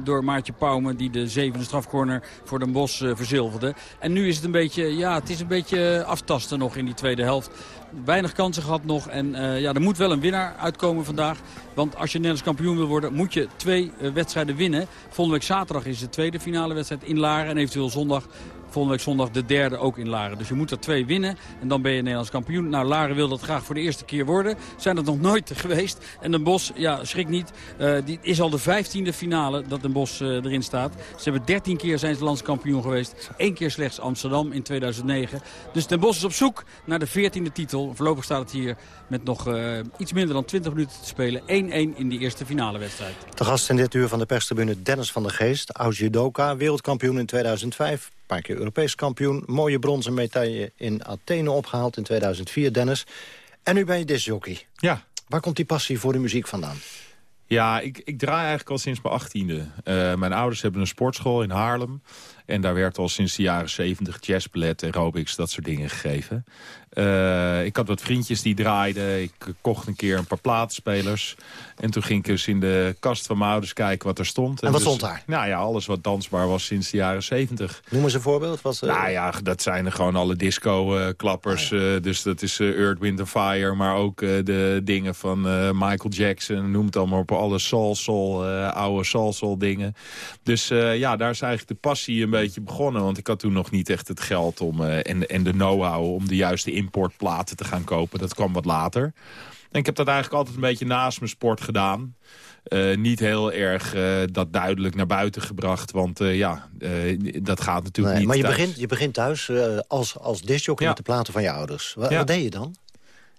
1-1 door Maartje Pauwme. Die de zevende strafcorner voor Den Bosch verzilverde. En nu is het een beetje, ja, het is een beetje beetje aftasten nog in die tweede helft. Weinig kansen gehad nog. En uh, ja, er moet wel een winnaar uitkomen vandaag. Want als je Nederlands kampioen wil worden, moet je twee uh, wedstrijden winnen. Volgende week zaterdag is de tweede finale wedstrijd in Laren. En eventueel zondag volgende week zondag de derde ook in Laren. Dus je moet er twee winnen en dan ben je Nederlands kampioen. Nou, Laren wil dat graag voor de eerste keer worden. Zijn dat nog nooit geweest. En Den Bos, ja, schrik niet. Uh, die is al de vijftiende finale dat Den Bos uh, erin staat. Ze hebben dertien keer zijn ze landskampioen geweest. Eén keer slechts Amsterdam in 2009. Dus Den Bos is op zoek naar de veertiende titel. Voorlopig staat het hier met nog uh, iets minder dan 20 minuten te spelen. 1-1 in die eerste finale wedstrijd. De gast in dit uur van de perstribune Dennis van der Geest. Oud judoka, wereldkampioen in 2005 paar keer Europees kampioen. Mooie bronzen medaille in Athene opgehaald in 2004, Dennis. En nu ben je disjockey. Ja. Waar komt die passie voor de muziek vandaan? Ja, ik, ik draai eigenlijk al sinds mijn achttiende. Uh, mijn ouders hebben een sportschool in Haarlem. En daar werd al sinds de jaren zeventig ballet, aerobics, dat soort dingen gegeven. Uh, ik had wat vriendjes die draaiden. Ik kocht een keer een paar platenspelers. En toen ging ik dus in de kast van mijn ouders kijken wat er stond. En, wat dus, stond daar? Nou ja, alles wat dansbaar was sinds de jaren zeventig. Noem eens een voorbeeld. Was, uh... Nou ja, dat zijn er gewoon alle disco-klappers. Uh, ja. dus dat is Earth, Wind Fire. Maar ook de dingen van Michael Jackson. Noem het allemaal op. Alle soul-soul, oude soul-soul dingen. Dus ja, daar is eigenlijk de passie een beetje begonnen. Want ik had toen nog niet echt het geld om, en, en de know-how om de juiste importplaten te gaan kopen. Dat kwam wat later. En ik heb dat eigenlijk altijd een beetje naast mijn sport gedaan. Uh, niet heel erg uh, dat duidelijk naar buiten gebracht. Want uh, ja, dat gaat natuurlijk nee, niet Maar je thuis. begint, je begint thuis als, als discjockey ja. met de platen van je ouders. Wat, ja. wat deed je dan?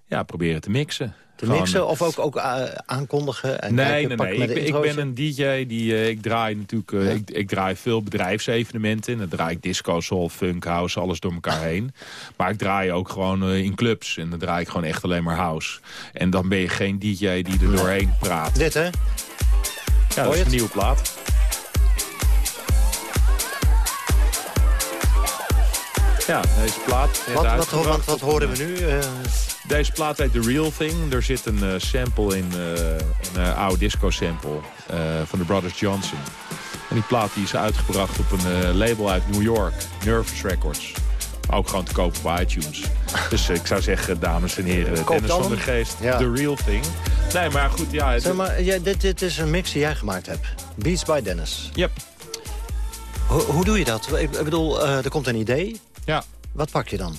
Ja, proberen te mixen. Te mixen of ook, ook uh, aankondigen? En nee, kijken, nee, nee. Ik, ik, ben een DJ die uh, ik draai natuurlijk. Uh, ja. ik, ik, draai veel bedrijfsevenementen. En dan draai ik disco, soul, funk, house, alles door elkaar heen. Maar ik draai ook gewoon in clubs. En dan draai ik gewoon echt alleen maar house. En dan ben je geen DJ die er doorheen praat. Dit hè? Ja, dat is een nieuwe plaat. Ja, deze plaat. Wat, wat, wat, wat horen we nu? Deze plaat heet The Real Thing. Er zit een uh, sample in, uh, een uh, oude disco sample van de Brothers Johnson. En die plaat die is uitgebracht op een label uit New York, Nervous Records. Ook gewoon te kopen op iTunes. dus ik zou zeggen, dames en heren, Dennis van der Geest, ja. The Real Thing. Nee, maar goed, ja... Zeg maar, ja, dit, dit is een mix die jij gemaakt hebt. Beats by Dennis. Yep. Ho hoe doe je dat? Ik bedoel, er komt een idee. Ja. Wat pak je dan?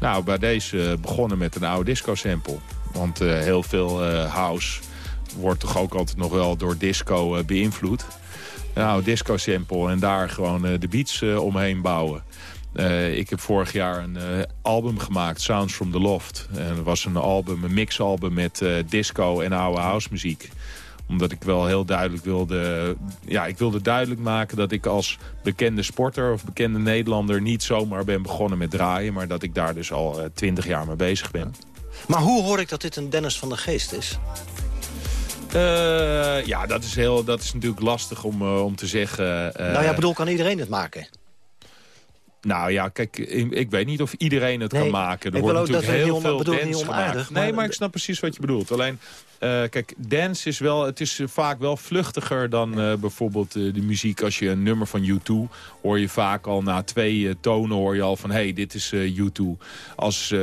Nou, bij deze begonnen met een oude disco-sample. Want uh, heel veel uh, house wordt toch ook altijd nog wel door disco beïnvloed. Een oude disco-sample en daar gewoon de beats omheen bouwen. ik heb vorig jaar een album gemaakt, Sounds from the Loft. En dat was een album, een mixalbum met disco en oude house muziek omdat ik wel heel duidelijk wilde... Ja, ik wilde duidelijk maken dat ik als bekende sporter of bekende Nederlander... niet zomaar ben begonnen met draaien. Maar dat ik daar dus al twintig jaar mee bezig ben. Maar hoe hoor ik dat dit een Dennis van de Geest is? Uh, ja, dat is, heel, dat is natuurlijk lastig om, uh, om te zeggen. Uh, nou ja, bedoel, kan iedereen het maken? Nou ja, kijk, ik weet niet of iedereen het nee, kan maken. Er wordt natuurlijk heel veel dance gemaakt. Nee, maar, maar ik snap precies wat je bedoelt. Alleen, kijk, dance is wel, het is vaak wel vluchtiger dan uh, bijvoorbeeld de muziek. Als je een nummer van U2 hoor je vaak al na twee tonen hoor je al van... hé, hey, dit is U2. Als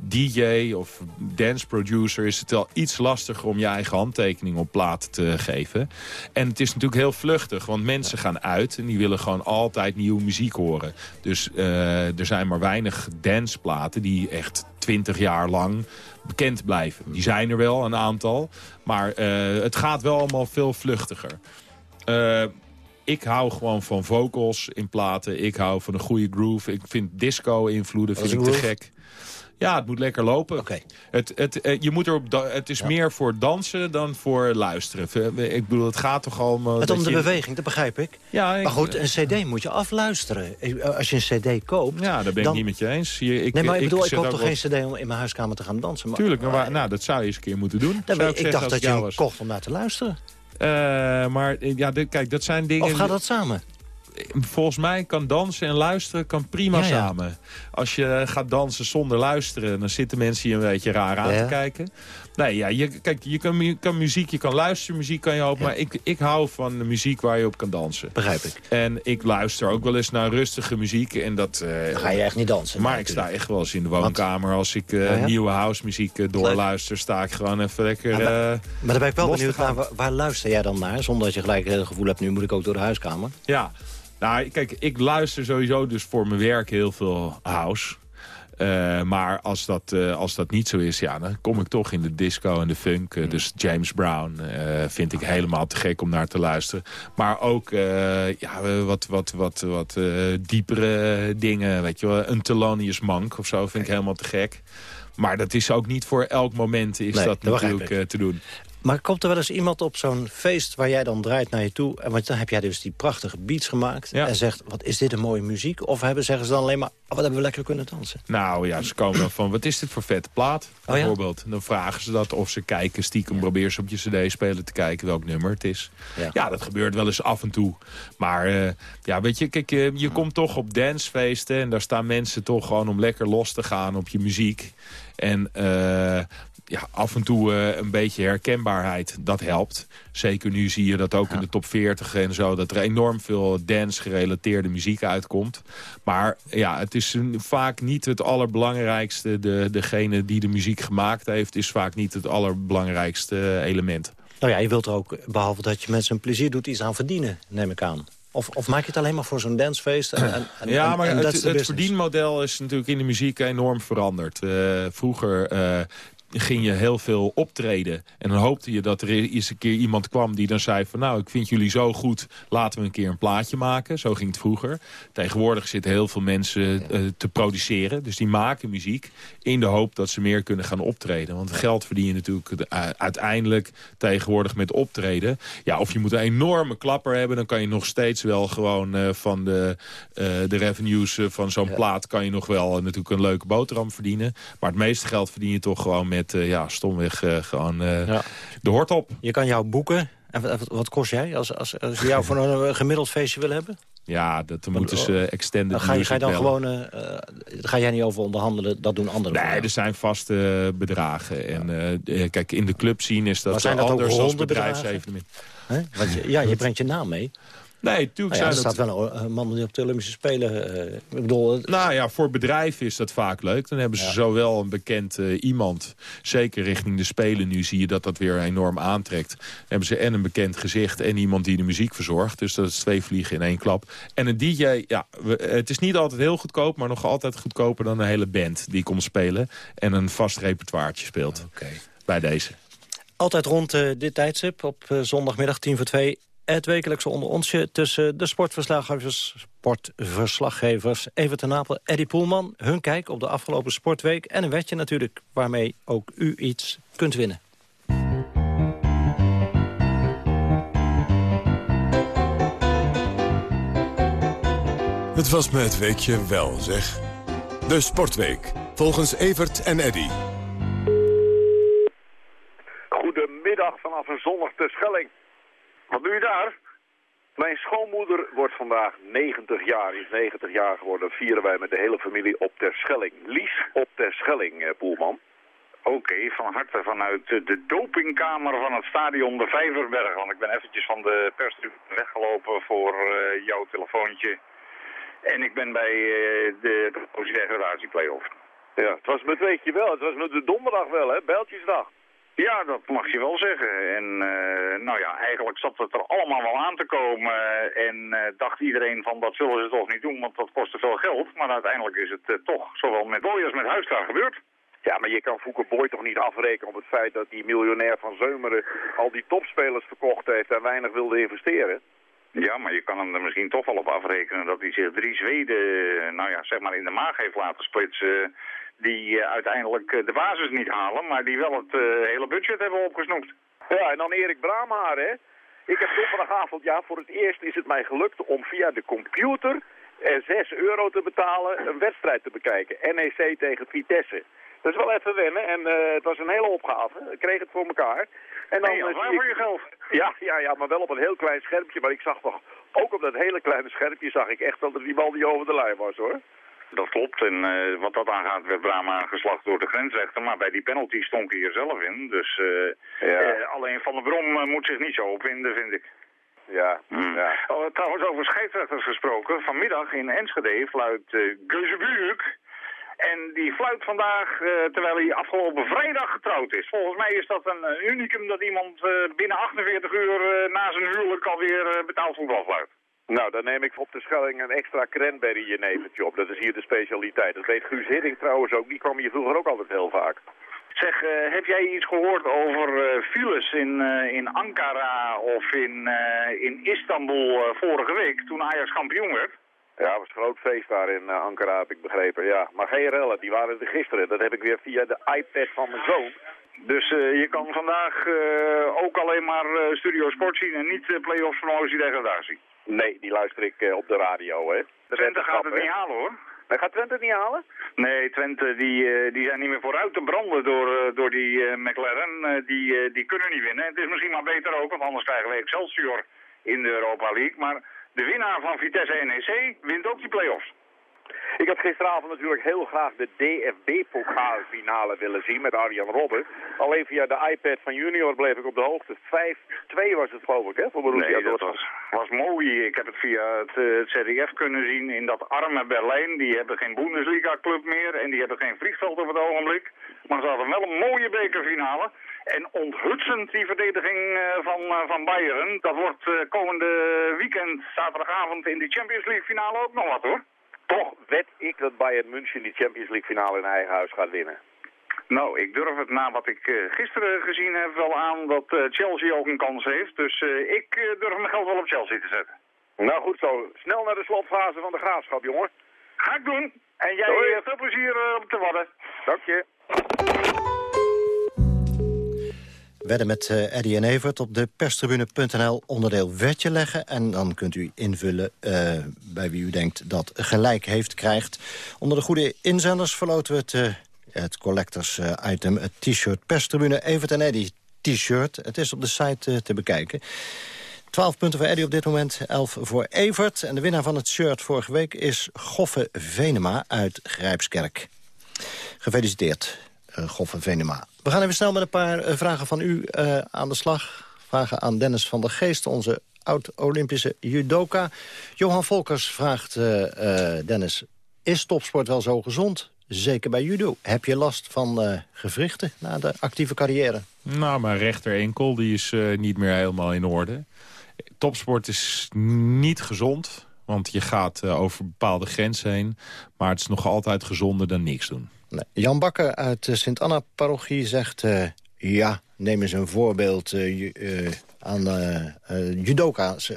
DJ of dance producer is het wel iets lastiger om je eigen handtekening op plaat te geven. En het is natuurlijk heel vluchtig, want mensen gaan uit... en die willen gewoon altijd nieuwe muziek horen. Dus er zijn maar weinig danceplaten die echt 20 jaar lang bekend blijven. Die zijn er wel, een aantal. Maar uh, het gaat wel allemaal veel vluchtiger. Uh, ik hou gewoon van vocals in platen. Ik hou van een goede groove. Ik vind disco-invloeden vind ik te gek. Ja, het moet lekker lopen. Okay. Het, het, je moet erop het is ja. meer voor dansen dan voor luisteren. Ik bedoel, het gaat toch allemaal... Het om de je... beweging, dat begrijp ik. Ja, ik... Maar goed, een cd moet je afluisteren. Als je een cd koopt... Ja, daar ben dan... ik niet met je eens. Ik, nee, maar ik bedoel, ik, koop toch geen cd om in mijn huiskamer te gaan dansen? Maar... Tuurlijk, maar, nou, dat zou je eens een keer moeten doen. Ik, ik dacht dat je hem kocht om naar te luisteren. Uh, maar ja, kijk, dat zijn dingen... Of gaat dat samen? Volgens mij kan dansen en luisteren kan prima ja, ja. samen. Als je gaat dansen zonder luisteren, dan zitten mensen je een beetje raar aan ja. te kijken. Nee, ja, je, kijk, je kan, je kan muziek, je kan luisteren, muziek kan je ook. Maar ik, ik hou van muziek waar je op kan dansen. Begrijp ik. En ik luister ook wel eens naar rustige muziek. En dat, uh, dan ga je echt niet dansen. Maar ik sta echt wel eens in de woonkamer. Als ik uh, nieuwe house muziek uh, doorluister, sta ik gewoon even lekker Maar, maar dan ben ik wel benieuwd naar, waar, waar luister jij dan naar? Zonder dat je gelijk het gevoel hebt, nu moet ik ook door de huiskamer. Ja, nou, kijk, ik luister sowieso dus voor mijn werk heel veel house. Uh, maar als dat, uh, als dat niet zo is, ja, dan kom ik toch in de disco en de funk. Uh, dus James Brown vind ik helemaal te gek om naar te luisteren. Maar ook ja, wat, wat, wat, wat diepere dingen, weet je wel. Een Thelonious Monk of zo vind ik helemaal te gek. Maar dat is ook niet voor elk moment is nee, dat natuurlijk te doen. Maar komt er wel eens iemand op zo'n feest waar jij dan draait naar je toe... en want dan heb jij dus die prachtige beats gemaakt... Ja. en zegt, wat is dit een mooie muziek? Of hebben, zeggen ze dan alleen maar, oh, wat hebben we lekker kunnen dansen? Nou ja, ze komen dan van, wat is dit voor vette plaat? Oh, bijvoorbeeld. Ja? Dan vragen ze dat of ze kijken, stiekem ja. probeer ze op je cd-speler te kijken... welk nummer het is. Ja. dat gebeurt wel eens af en toe. Maar uh, ja, weet je, kijk, je, je komt toch op dancefeesten... en daar staan mensen toch gewoon om lekker los te gaan op je muziek... En uh, ja, af en toe uh, een beetje herkenbaarheid, dat helpt. Zeker nu zie je dat ook ja. in de top 40 en zo... dat er enorm veel dance-gerelateerde muziek uitkomt. Maar ja, het is een, vaak niet het allerbelangrijkste. De, degene die de muziek gemaakt heeft... is vaak niet het allerbelangrijkste element. Nou ja, je wilt er ook, behalve dat je mensen een plezier doet... iets aan verdienen, neem ik aan. Of, of, maak je het alleen maar voor zo'n dancefeest? En, en, ja, maar het, het verdienmodel is natuurlijk in de muziek enorm veranderd. Uh, vroeger... Uh, ging je heel veel optreden. En dan hoopte je dat er eens een keer iemand kwam die dan zei van... nou, ik vind jullie zo goed, laten we een keer een plaatje maken. Zo ging het vroeger. Tegenwoordig zitten heel veel mensen uh, te produceren. Dus die maken muziek in de hoop dat ze meer kunnen gaan optreden. Want geld verdien je natuurlijk uiteindelijk tegenwoordig met optreden. Ja, of je moet een enorme klapper hebben... dan kan je nog steeds wel gewoon uh, van de, de revenues van zo'n plaat... kan je nog wel natuurlijk een leuke boterham verdienen. Maar het meeste geld verdien je toch gewoon met ja, stomweg gewoon ja. de hort op. Je kan jou boeken. En wat kost jij als, als, als je jou voor een gemiddeld feestje willen hebben? Ja, dat moeten ze extended dan ga, je, ga je dan gewoon, uh, ga jij niet over onderhandelen, dat doen anderen? Nee, er zijn vaste bedragen. En uh, kijk, in de club zien is dat, maar zijn dat anders als bedrijfsevenement. Ja, je brengt je naam mee. Nee, natuurlijk nou ja, zijn er staat wel een man die op de Olympische Spelen... Uh, ik bedoel, nou ja, voor bedrijven is dat vaak leuk. Dan hebben ze zowel een bekend uh, iemand... zeker richting de Spelen nu zie je dat dat weer enorm aantrekt. Dan hebben ze en een bekend gezicht en iemand die de muziek verzorgt. Dus dat is twee vliegen in één klap. En een DJ, ja, we, het is niet altijd heel goedkoop... maar nog altijd goedkoper dan een hele band die komt spelen... en een vast repertoireetje speelt okay. bij deze. Altijd rond uh, dit tijdstip op zondagmiddag 10 voor 2 het wekelijkse onder onsje tussen de sportverslaggevers, sportverslaggevers Evert ten Napel, Eddie Poelman. Hun kijk op de afgelopen sportweek en een wetje natuurlijk waarmee ook u iets kunt winnen. Het was me het weekje wel, zeg. De Sportweek, volgens Evert en Eddy. Goedemiddag vanaf een zonnig te Schelling. Daar? Mijn schoonmoeder wordt vandaag 90 jaar, is 90 jaar geworden. vieren wij met de hele familie op Terschelling. Lies op Terschelling, eh, Poelman. Oké, van harte vanuit de dopingkamer van het stadion de Vijverberg. Want ik ben eventjes van de pers weggelopen voor uh, jouw telefoontje. En ik ben bij uh, de degradatieplayoff. Ja, het was met weet je wel. Het was met de donderdag wel, hè? Bijltjesdag. Ja, dat mag je wel zeggen. En uh, nou ja, eigenlijk zat het er allemaal wel aan te komen. En uh, dacht iedereen van dat zullen ze toch niet doen, want dat kostte veel geld. Maar uiteindelijk is het uh, toch zowel met Boy als met Huistra gebeurd. Ja, maar je kan Fouke Boy toch niet afrekenen op het feit dat die miljonair van Zeumeren al die topspelers verkocht heeft en weinig wilde investeren? Ja, maar je kan hem er misschien toch wel op afrekenen dat hij zich drie Zweden, nou ja, zeg maar in de maag heeft laten splitsen die eh, uiteindelijk eh, de basis niet halen, maar die wel het eh, hele budget hebben opgesnoept. Ja, en dan Erik Brahmaar, hè. Ik heb donderdagavond, ja, voor het eerst is het mij gelukt om via de computer en 6 euro te betalen een wedstrijd te bekijken. NEC tegen Vitesse. Dat is wel even wennen en uh, het was een hele opgave. Ik kreeg het voor elkaar. En dan, nee, ja, waar voor je geld? Ja, ja, ja, maar wel op een heel klein schermpje. Maar ik zag toch, ook op dat hele kleine schermpje zag ik echt dat het die bal die over de lijn was, hoor. Dat klopt. En uh, wat dat aangaat werd Brama geslacht door de grensrechter. Maar bij die penalty stond hij er zelf in. Dus uh, ja. uh, alleen Van der Brom moet zich niet zo opwinden, vind ik. Ja, mm. ja. Oh, trouwens over scheidsrechters gesproken. Vanmiddag in Enschede fluit uh, Geuzebuurk. En die fluit vandaag terwijl hij afgelopen vrijdag getrouwd is. Volgens mij is dat een unicum dat iemand binnen 48 uur na zijn huwelijk alweer betaald voetbal fluit. Nou, dan neem ik op de Schelling een extra cranberry jenevertje op. Dat is hier de specialiteit. Dat weet Guus Hidding trouwens ook. Die kwam hier vroeger ook altijd heel vaak. Zeg, uh, heb jij iets gehoord over uh, files in, uh, in Ankara of in, in Istanbul vorige week toen Ajax kampioen werd? Ja, het was een groot feest daar in Ankara, heb ik begrepen. Ja, maar geen rellen, die waren er gisteren. Dat heb ik weer via de iPad van mijn zoon. Dus je kan vandaag ook alleen maar Studio Sport zien en niet play-offs promotie degradatie. Nee, die luister ik uh, op de radio, hè. Twente gaat het niet halen, hoor. Gaat Twente het niet halen? Nee, Twente die, uh, die zijn niet meer vooruit te branden door, uh, door die McLaren. die, die kunnen niet winnen. Het is misschien maar beter ook, want anders krijgen we Excelsior in de Europa League. Maar de winnaar van Vitesse NEC wint ook die play-offs. Ik had gisteravond natuurlijk heel graag de DFB-pokaalfinale willen zien met Arjan Robben. Alleen via de iPad van junior bleef ik op de hoogte. 5-2 was het geloof ik, hè? Voor Borussia nee, dat was, was mooi. Ik heb het via het, eh, het, ZDF kunnen zien in dat arme Berlijn. Die hebben geen Bundesliga-club meer en die hebben geen vliegveld op het ogenblik. Maar ze hadden wel een mooie bekerfinale. En onthutsend die verdediging eh, van, eh, van Bayern. Dat wordt komende weekend, zaterdagavond in de Champions League finale ook nog wat hoor. Toch wed ik dat Bayern München die Champions League finale in eigen huis gaat winnen. Nou, ik durf het na wat ik uh, gisteren gezien heb wel aan dat uh, Chelsea ook een kans heeft. Dus uh, ik durf mijn geld wel op Chelsea te zetten. Nou goed zo. Snel naar de slotfase van de graafschap, jongen. Ga ik doen. En jij veel plezier op te wadden. Dank je. Wedden met uh, Eddie en Evert op de perstribune.nl onderdeel wetje leggen. En dan kunt u invullen uh, bij wie u denkt dat gelijk heeft, krijgt. Onder de goede inzenders verloten we het, uh, het collectors item, het t-shirt perstribune Evert en Eddie t-shirt. Het is op de site te bekijken. 12 punten voor Eddie op dit moment, 11 voor Evert. En de winnaar van het shirt vorige week is Goffe Venema uit Grijpskerk. Gefeliciteerd, Goffe Venema. We gaan even snel met een paar uh, vragen van u uh, aan de slag. Vragen aan Dennis van der Geest, onze oud-Olympische judoka. Johan Volkers vraagt Dennis, is topsport wel zo gezond? Zeker bij judo. Heb je last van gewrichten na de actieve carrière? Nou, mijn rechter enkel die is niet meer helemaal in orde topsport is niet gezond. Want je gaat over bepaalde grenzen heen. Maar het is nog altijd gezonder dan niks doen. Nee. Jan Bakker uit de Sint-Anna-parochie zegt... Uh, ja, neem eens een voorbeeld uh, aan judoka's.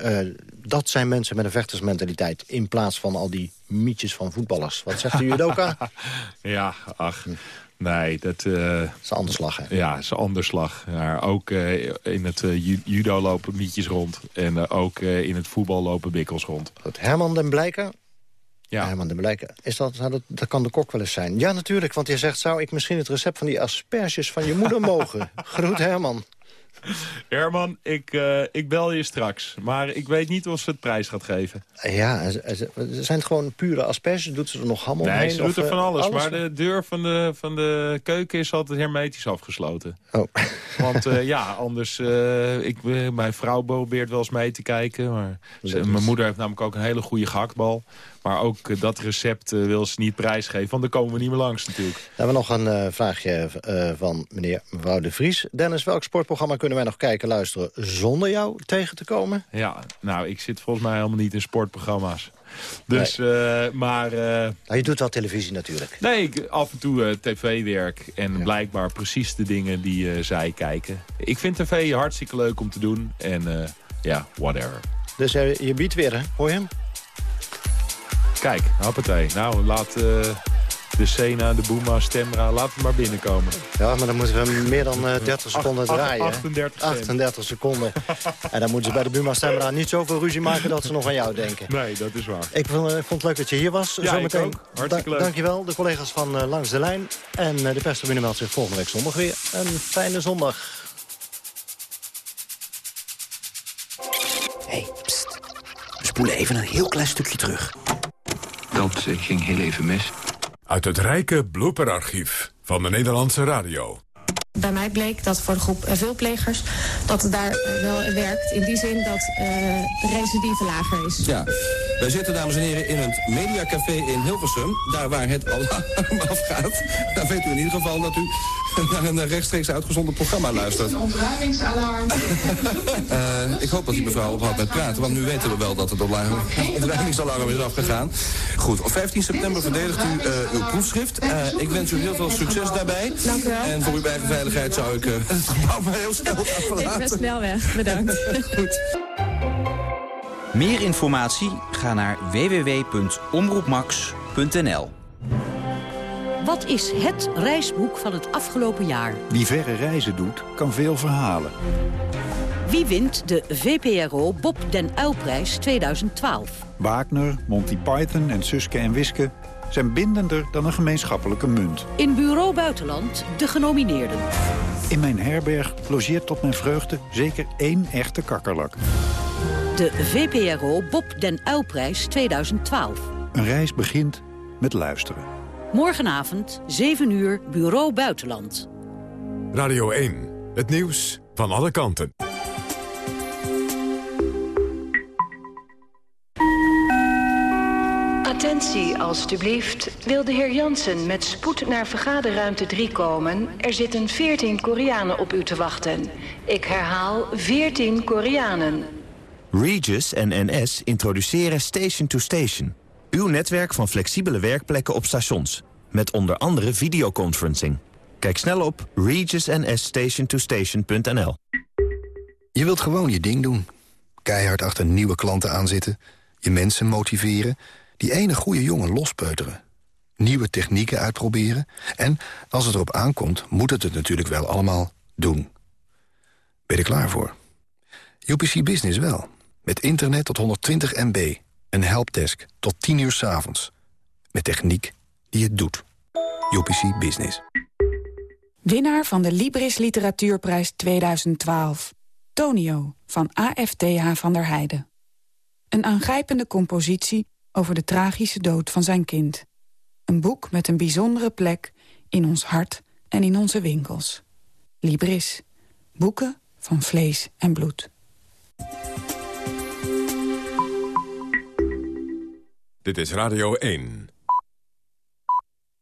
dat zijn mensen met een vechtersmentaliteit... in plaats van al die mietjes van voetballers. Wat zegt de judoka? ja, ach... Nee, dat... Uh, is een slag, hè? Ja, is een andere slag. Ja, ook uh, in het uh, judo lopen mietjes rond. En ook in het voetbal lopen bikkels rond. Goed. Herman den Blijker. Ja. Herman den Blijker. Is dat, nou, dat, dat kan de kok wel eens zijn. Ja, natuurlijk, want je zegt... zou ik misschien het recept van die asperges van je moeder mogen? Groet Herman. Herman, ik, uh, ik bel je straks. Maar ik weet niet of ze het prijs gaat geven. Ja, zijn het gewoon pure asperges? Doet ze er nog ham omheen? Nee, ze doet er van alles, alles, Maar de deur van de, van de keuken is altijd hermetisch afgesloten. Oh. Want uh, ja, anders... Uh, ik, mijn vrouw probeert wel eens mee te kijken. Maar ze, mijn moeder heeft namelijk ook een hele goede gehaktbal. Maar ook uh, dat recept uh, wil ze niet prijsgeven, want dan komen we niet meer langs natuurlijk. Dan hebben we nog een uh, vraagje van meneer mevrouw De Vries. Dennis, welk sportprogramma kunnen wij nog kijken luisteren zonder jou tegen te komen? Ja, nou, ik zit volgens mij helemaal niet in sportprogramma's. Dus, nee. maar... Nou, je doet wel televisie natuurlijk. Nee, ik, af en toe tv-werk en ja. blijkbaar precies de dingen die zij kijken. Ik vind tv hartstikke leuk om te doen en ja, whatever. Dus je biedt weer, hè? Hoor je hem? Kijk, hoppatee. Nou, laat uh, de Sena, de Boema, Stemra, laat het maar binnenkomen. Ja, maar dan moeten we meer dan uh, 30 seconden Ach, draaien. 38, 38 seconden. en dan moeten ze bij de Buma Stemra niet zoveel ruzie maken dat ze nog aan jou denken. Nee, dat is waar. Ik vond, uh, vond het leuk dat je hier was. Ja, Zometeen. ik ook. Hartstikke leuk. Dankjewel, de collega's van uh, Langs de Lijn. En de perstribune meldt zich volgende week zondag weer. Een fijne zondag. Hey, pst. We spoelen even een heel klein stukje terug. Dat ging heel even mis. Uit het rijke blooperarchief van de Nederlandse radio. Bij mij bleek dat voor de groep veelplegers dat het daar wel werkt. In die zin dat uh, de recidive lager is. Ja, wij zitten dames en heren in het Mediacafé in Hilversum. Daar waar het alarm afgaat. Daar weet u in ieder geval dat u naar een rechtstreeks uitgezonden programma luistert. Een ontruimingsalarm. uh, ik hoop dat die mevrouw ophoudt met praten, want nu weten we wel dat het ontruimingsalarm is afgegaan. Goed, op 15 september verdedigt u uh, uw proefschrift. Uh, ik wens u heel veel succes daarbij. Dank u wel. En voor uw eigen veiligheid zou ik het gebouw maar heel snel verlaten. Ik ben snel weg, bedankt. Goed. Meer informatie? Ga naar www.omroepmax.nl wat is het reisboek van het afgelopen jaar? Wie verre reizen doet, kan veel verhalen. Wie wint de VPRO Bob den Uilprijs 2012? Wagner, Monty Python en Suske en Wiske zijn bindender dan een gemeenschappelijke munt. In Bureau Buitenland de genomineerden. In mijn herberg logeert tot mijn vreugde zeker één echte kakkerlak. De VPRO Bob den Uilprijs 2012. Een reis begint met luisteren. Morgenavond, 7 uur, Bureau Buitenland. Radio 1, het nieuws van alle kanten. Attentie, alstublieft. Wil de heer Jansen met spoed naar vergaderruimte 3 komen? Er zitten 14 Koreanen op u te wachten. Ik herhaal 14 Koreanen. Regis en NS introduceren Station to Station. Uw netwerk van flexibele werkplekken op stations. Met onder andere videoconferencing. Kijk snel op regisnsstationtostation.nl. Je wilt gewoon je ding doen. Keihard achter nieuwe klanten aanzitten. Je mensen motiveren. Die ene goede jongen lospeuteren. Nieuwe technieken uitproberen. En als het erop aankomt, moet het het natuurlijk wel allemaal doen. Ben je er klaar voor? UPC Business wel. Met internet tot 120 MB. Een helpdesk tot 10 uur s avonds. Met techniek die het doet. UPC Business. Winnaar van de Libris Literatuurprijs 2012. Tonio van AFTH van der Heijden. Een aangrijpende compositie over de tragische dood van zijn kind. Een boek met een bijzondere plek in ons hart en in onze winkels. Libris. Boeken van vlees en bloed. Dit is Radio 1.